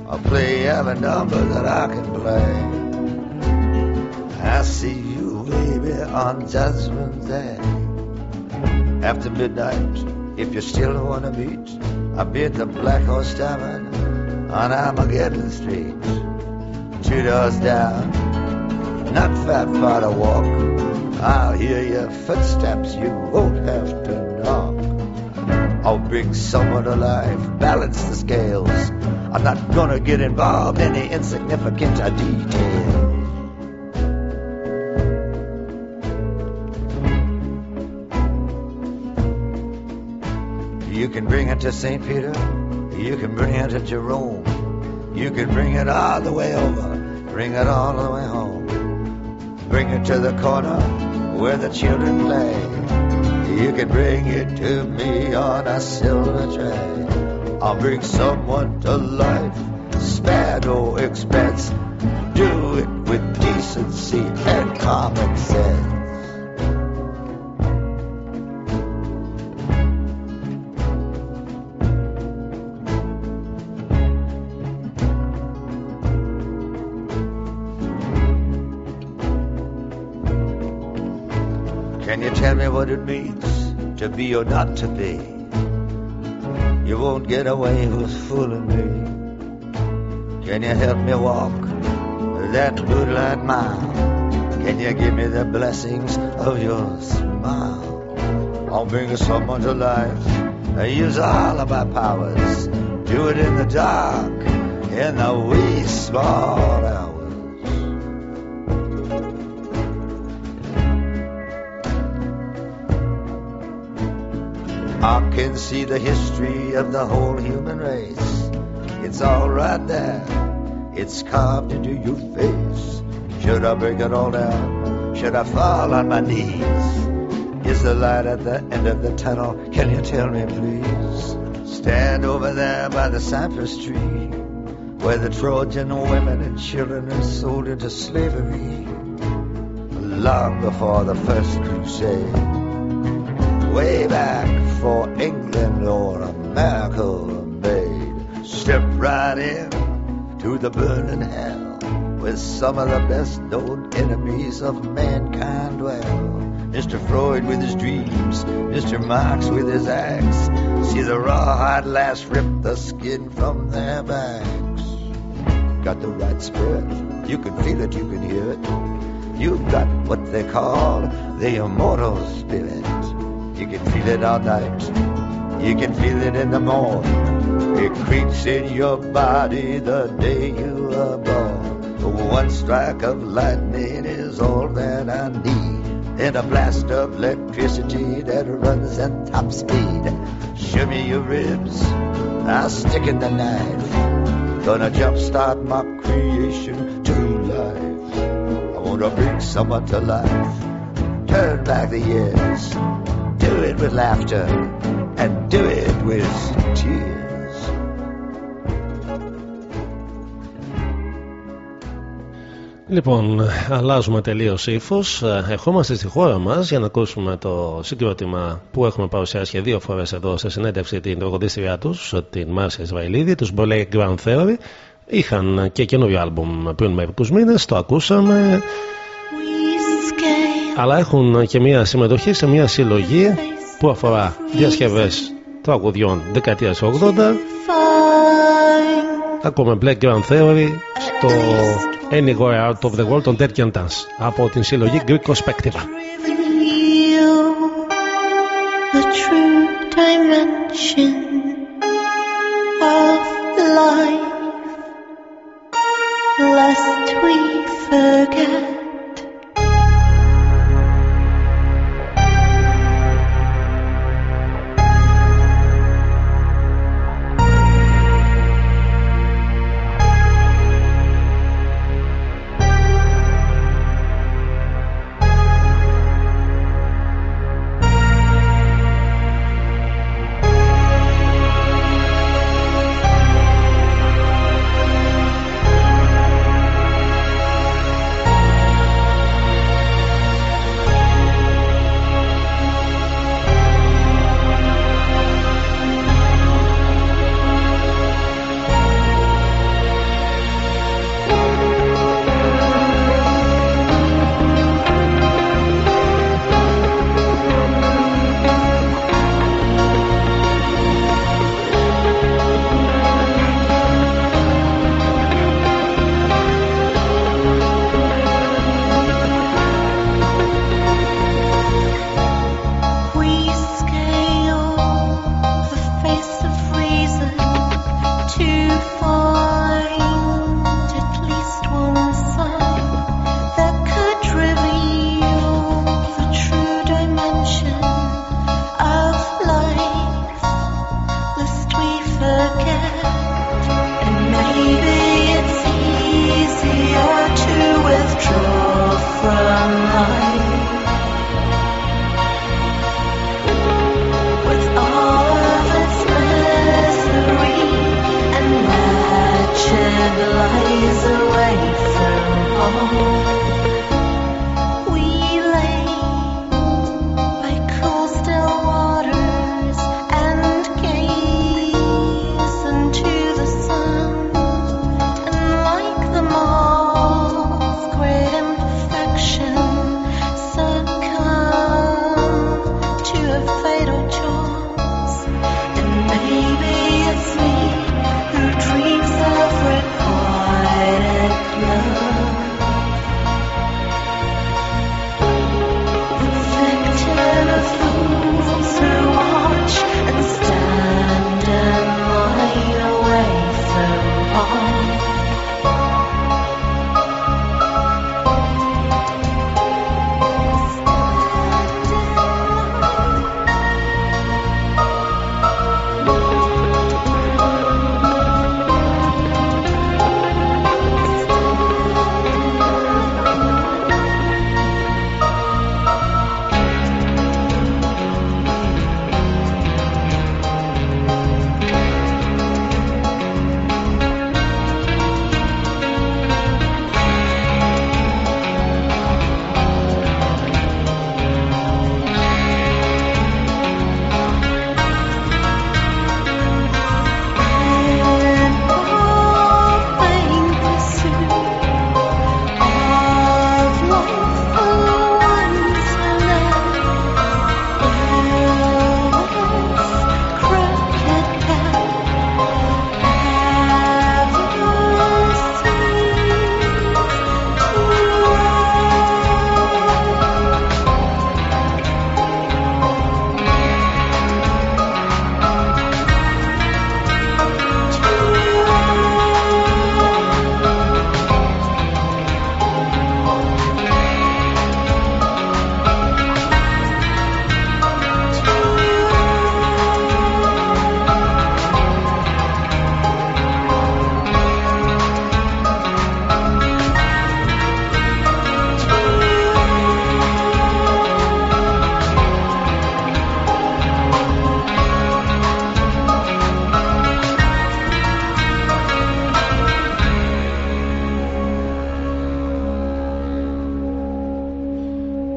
I'll play every number that I can play. I see you, baby, on Judgment Day. After midnight, if you still wanna meet, I'll be at the Black Horse Tavern on Armageddon Street. Two doors down, not that far to walk. I'll hear your footsteps, you won't have to knock. I'll bring someone alive, balance the scales. I'm not gonna get involved in any insignificant detail. You can bring it to St. Peter, you can bring it to Jerome, you can bring it all the way over, bring it all the way home. Bring it to the corner where the children play. You can bring it to me on a silver tray. I'll bring someone to life, spare no expense. Do it with decency and common sense. Can you tell me what it means to be or not to be? You won't get away with fooling me. Can you help me walk that moonlight mile? Can you give me the blessings of your smile? I'll bring someone to life. I use all of my powers. Do it in the dark, in the wee small hours. I can see the history of the whole human race. It's all right there. It's carved into your face. Should I break it all down? Should I fall on my knees? Is the light at the end of the tunnel? Can you tell me, please? Stand over there by the cypress tree, where the Trojan women and children are sold into slavery. Long before the first crusade way back for England or America made. Step right in to the burning hell where some of the best known enemies of mankind dwell. Mr. Freud with his dreams, Mr. Marx with his axe. See the rawhide lass rip the skin from their backs. Got the right spirit, you can feel it, you can hear it. You've got what they call the immortal spirit. You can feel it all night. You can feel it in the morning. It creeps in your body the day you are born. One strike of lightning is all that I need. And a blast of electricity that runs at top speed. Show me your ribs. I'll stick in the knife. Gonna jumpstart my creation to life. I wanna bring someone to life. Turn back the years. Do it with laughter and do it with tears. Λοιπόν, αλλάζουμε τελείως ύφος. Ερχόμαστε στη χώρα μας για να ακούσουμε το συγκρότημα που έχουμε παρουσιάσει και δύο φορές εδώ σε συνέντευξη την τραγουδίστριά τους, την Μάρσια Ισραηλίδη, τους Bolek Grand Theory. Είχαν και καινούριο άλμπουμ πριν μερικούς μήνες, το ακούσαμε. Αλλά έχουν και μία συμμετοχή σε μία συλλογή που αφορά διασκευές τραγουδιών δεκαετίας του Ακόμα, Black Grand Theory στο Anywhere Out of the World on Turkish Dance από την συλλογή Greek Perspectiva.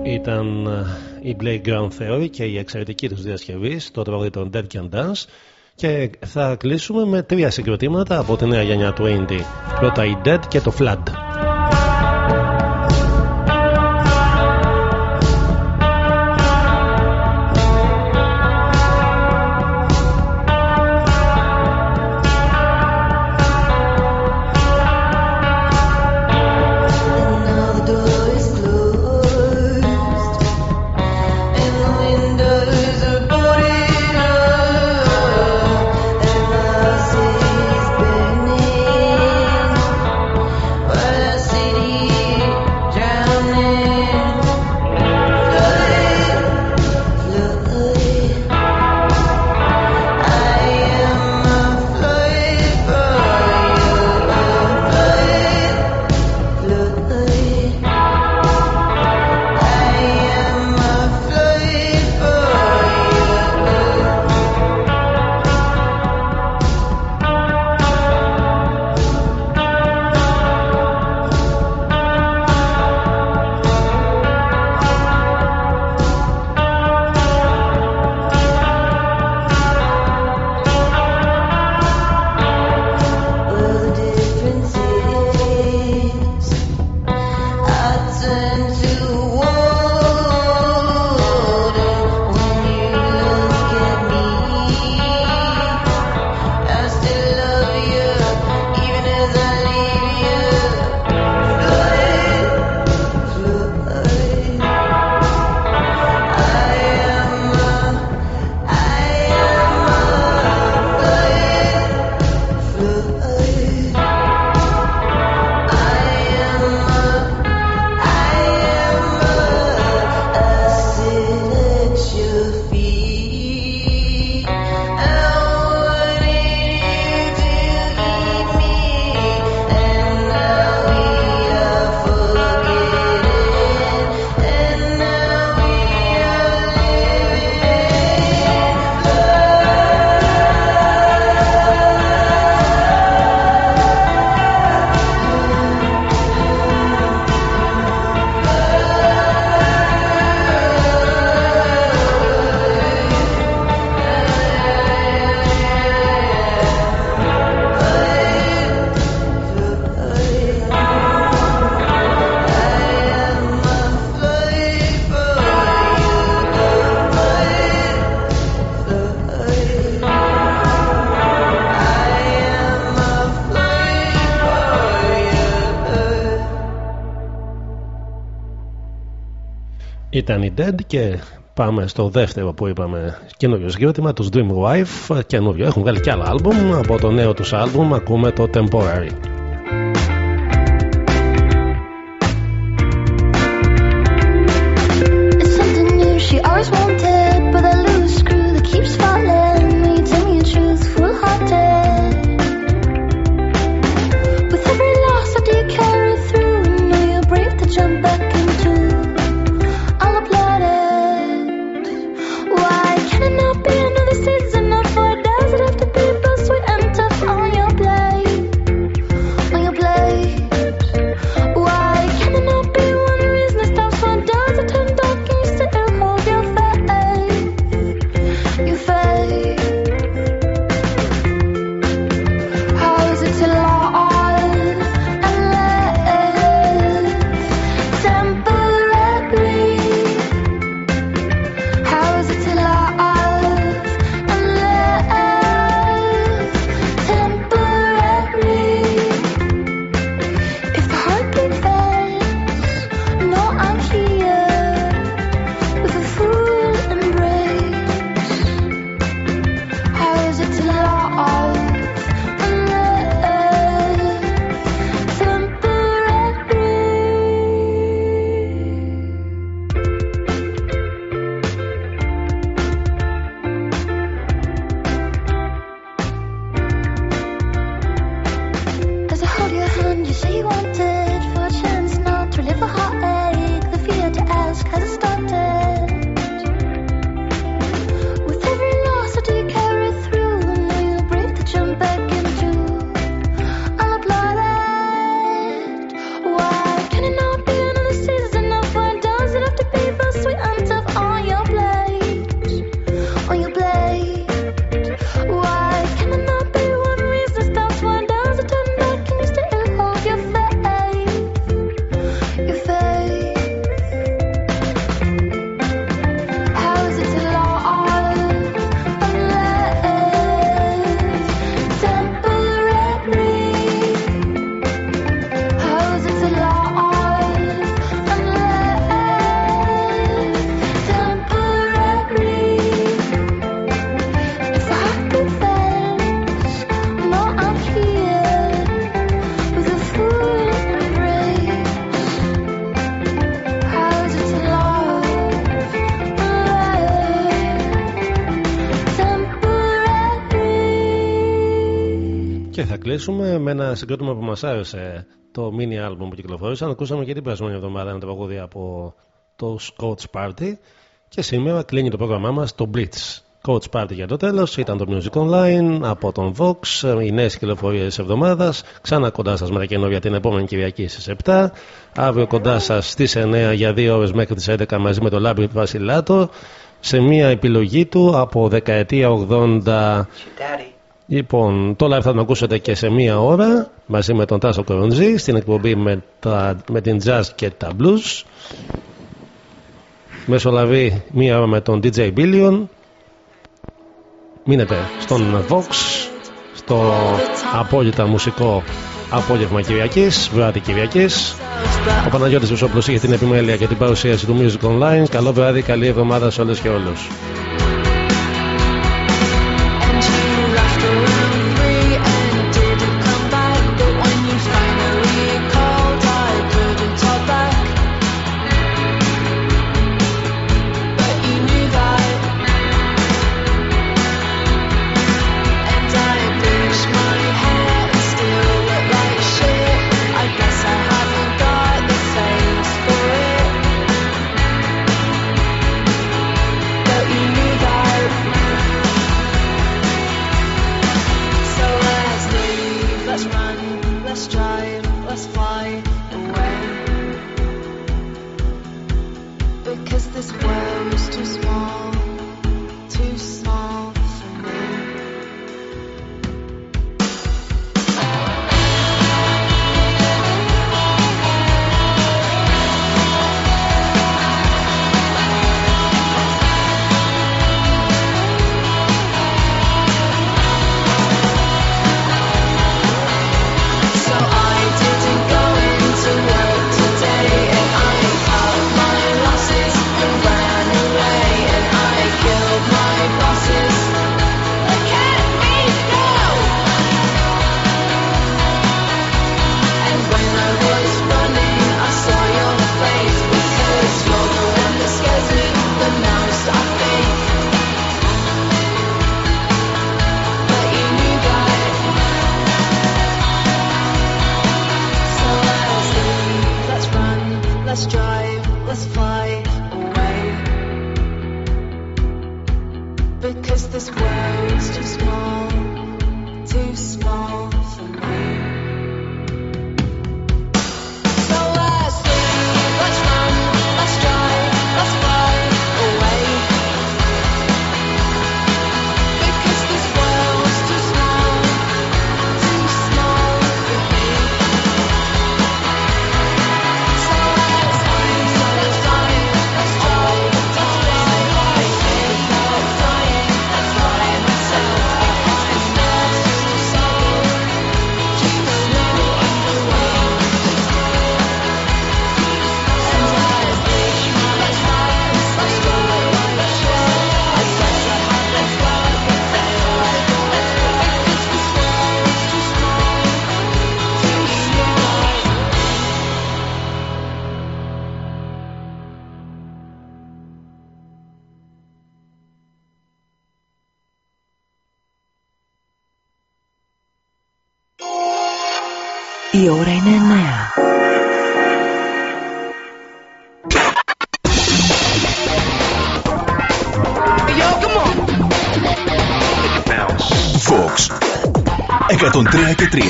Ήταν ε, η Playground Theory και η εξαιρετική τους διασκευή στο τραγούδι των Dead Can Dance και θα κλείσουμε με τρία συγκροτήματα από τη νέα γενιά του Indie. Πρώτα η Dead και το Flood. Ήταν η Dead και πάμε στο δεύτερο που είπαμε καινούριο συγκρότημα, τους Dream Wife. Καινούριο, έχουν βγάλει και άλλα άλμπουμ. Από το νέο τους άλμπουμ ακούμε το Temporary. Κλείσουμε με ένα συγκρότημα που μας άρεσε το mini album που κυκλοφόρησαν. Ακούσαμε και την περασμένη εβδομάδα ένα τραγούδι από το Scotch Party. Και σήμερα κλείνει το πρόγραμμά μας το Blitz. Coach Party για το τέλος, ήταν το Music Online από τον Vox, οι νέες κυκλοφορίες της εβδομάδας. Ξανά κοντά σας με τα καινούργια την επόμενη Κυριακή στις 7. Αύριο κοντά σας στις 9 για 2 ώρες μέχρι τις 11 μαζί με τον Λάμπρη Βασιλάτο. Σε μια επιλογή του από δεκαετία 80 Λοιπόν, το live θα τον ακούσετε και σε μία ώρα μαζί με τον Τάσο Κορονζή στην εκπομπή με, τα, με την jazz και τα blues. Μεσολαβεί μία ώρα με τον DJ Billion. Μείνετε στον Vox, στο απόλυτα μουσικό απόγευμα Κυριακής, βράδυ Κυριακής. Ο Παναγιώτης Βουσόπουλος είχε την επιμέλεια και την παρουσίαση του Music Online. Καλό βράδυ, καλή εβδομάδα σε όλες και όλους. Ώρα είναι 9. Vox 103 και 3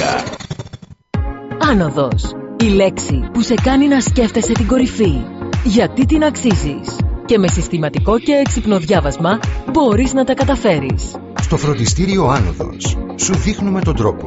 Άνοδος. Η λέξη που σε κάνει να σκέφτεσαι την κορυφή. Γιατί την αξίζεις; Και με συστηματικό και έξυπνο διάβασμα μπορείς να τα καταφέρεις. Στο φροντιστήριο Άνοδος σου δείχνουμε τον τρόπο.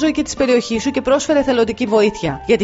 φιλοζωική της περιοχής σου και πρόσφερε θελοντική βοήθεια. Γιατί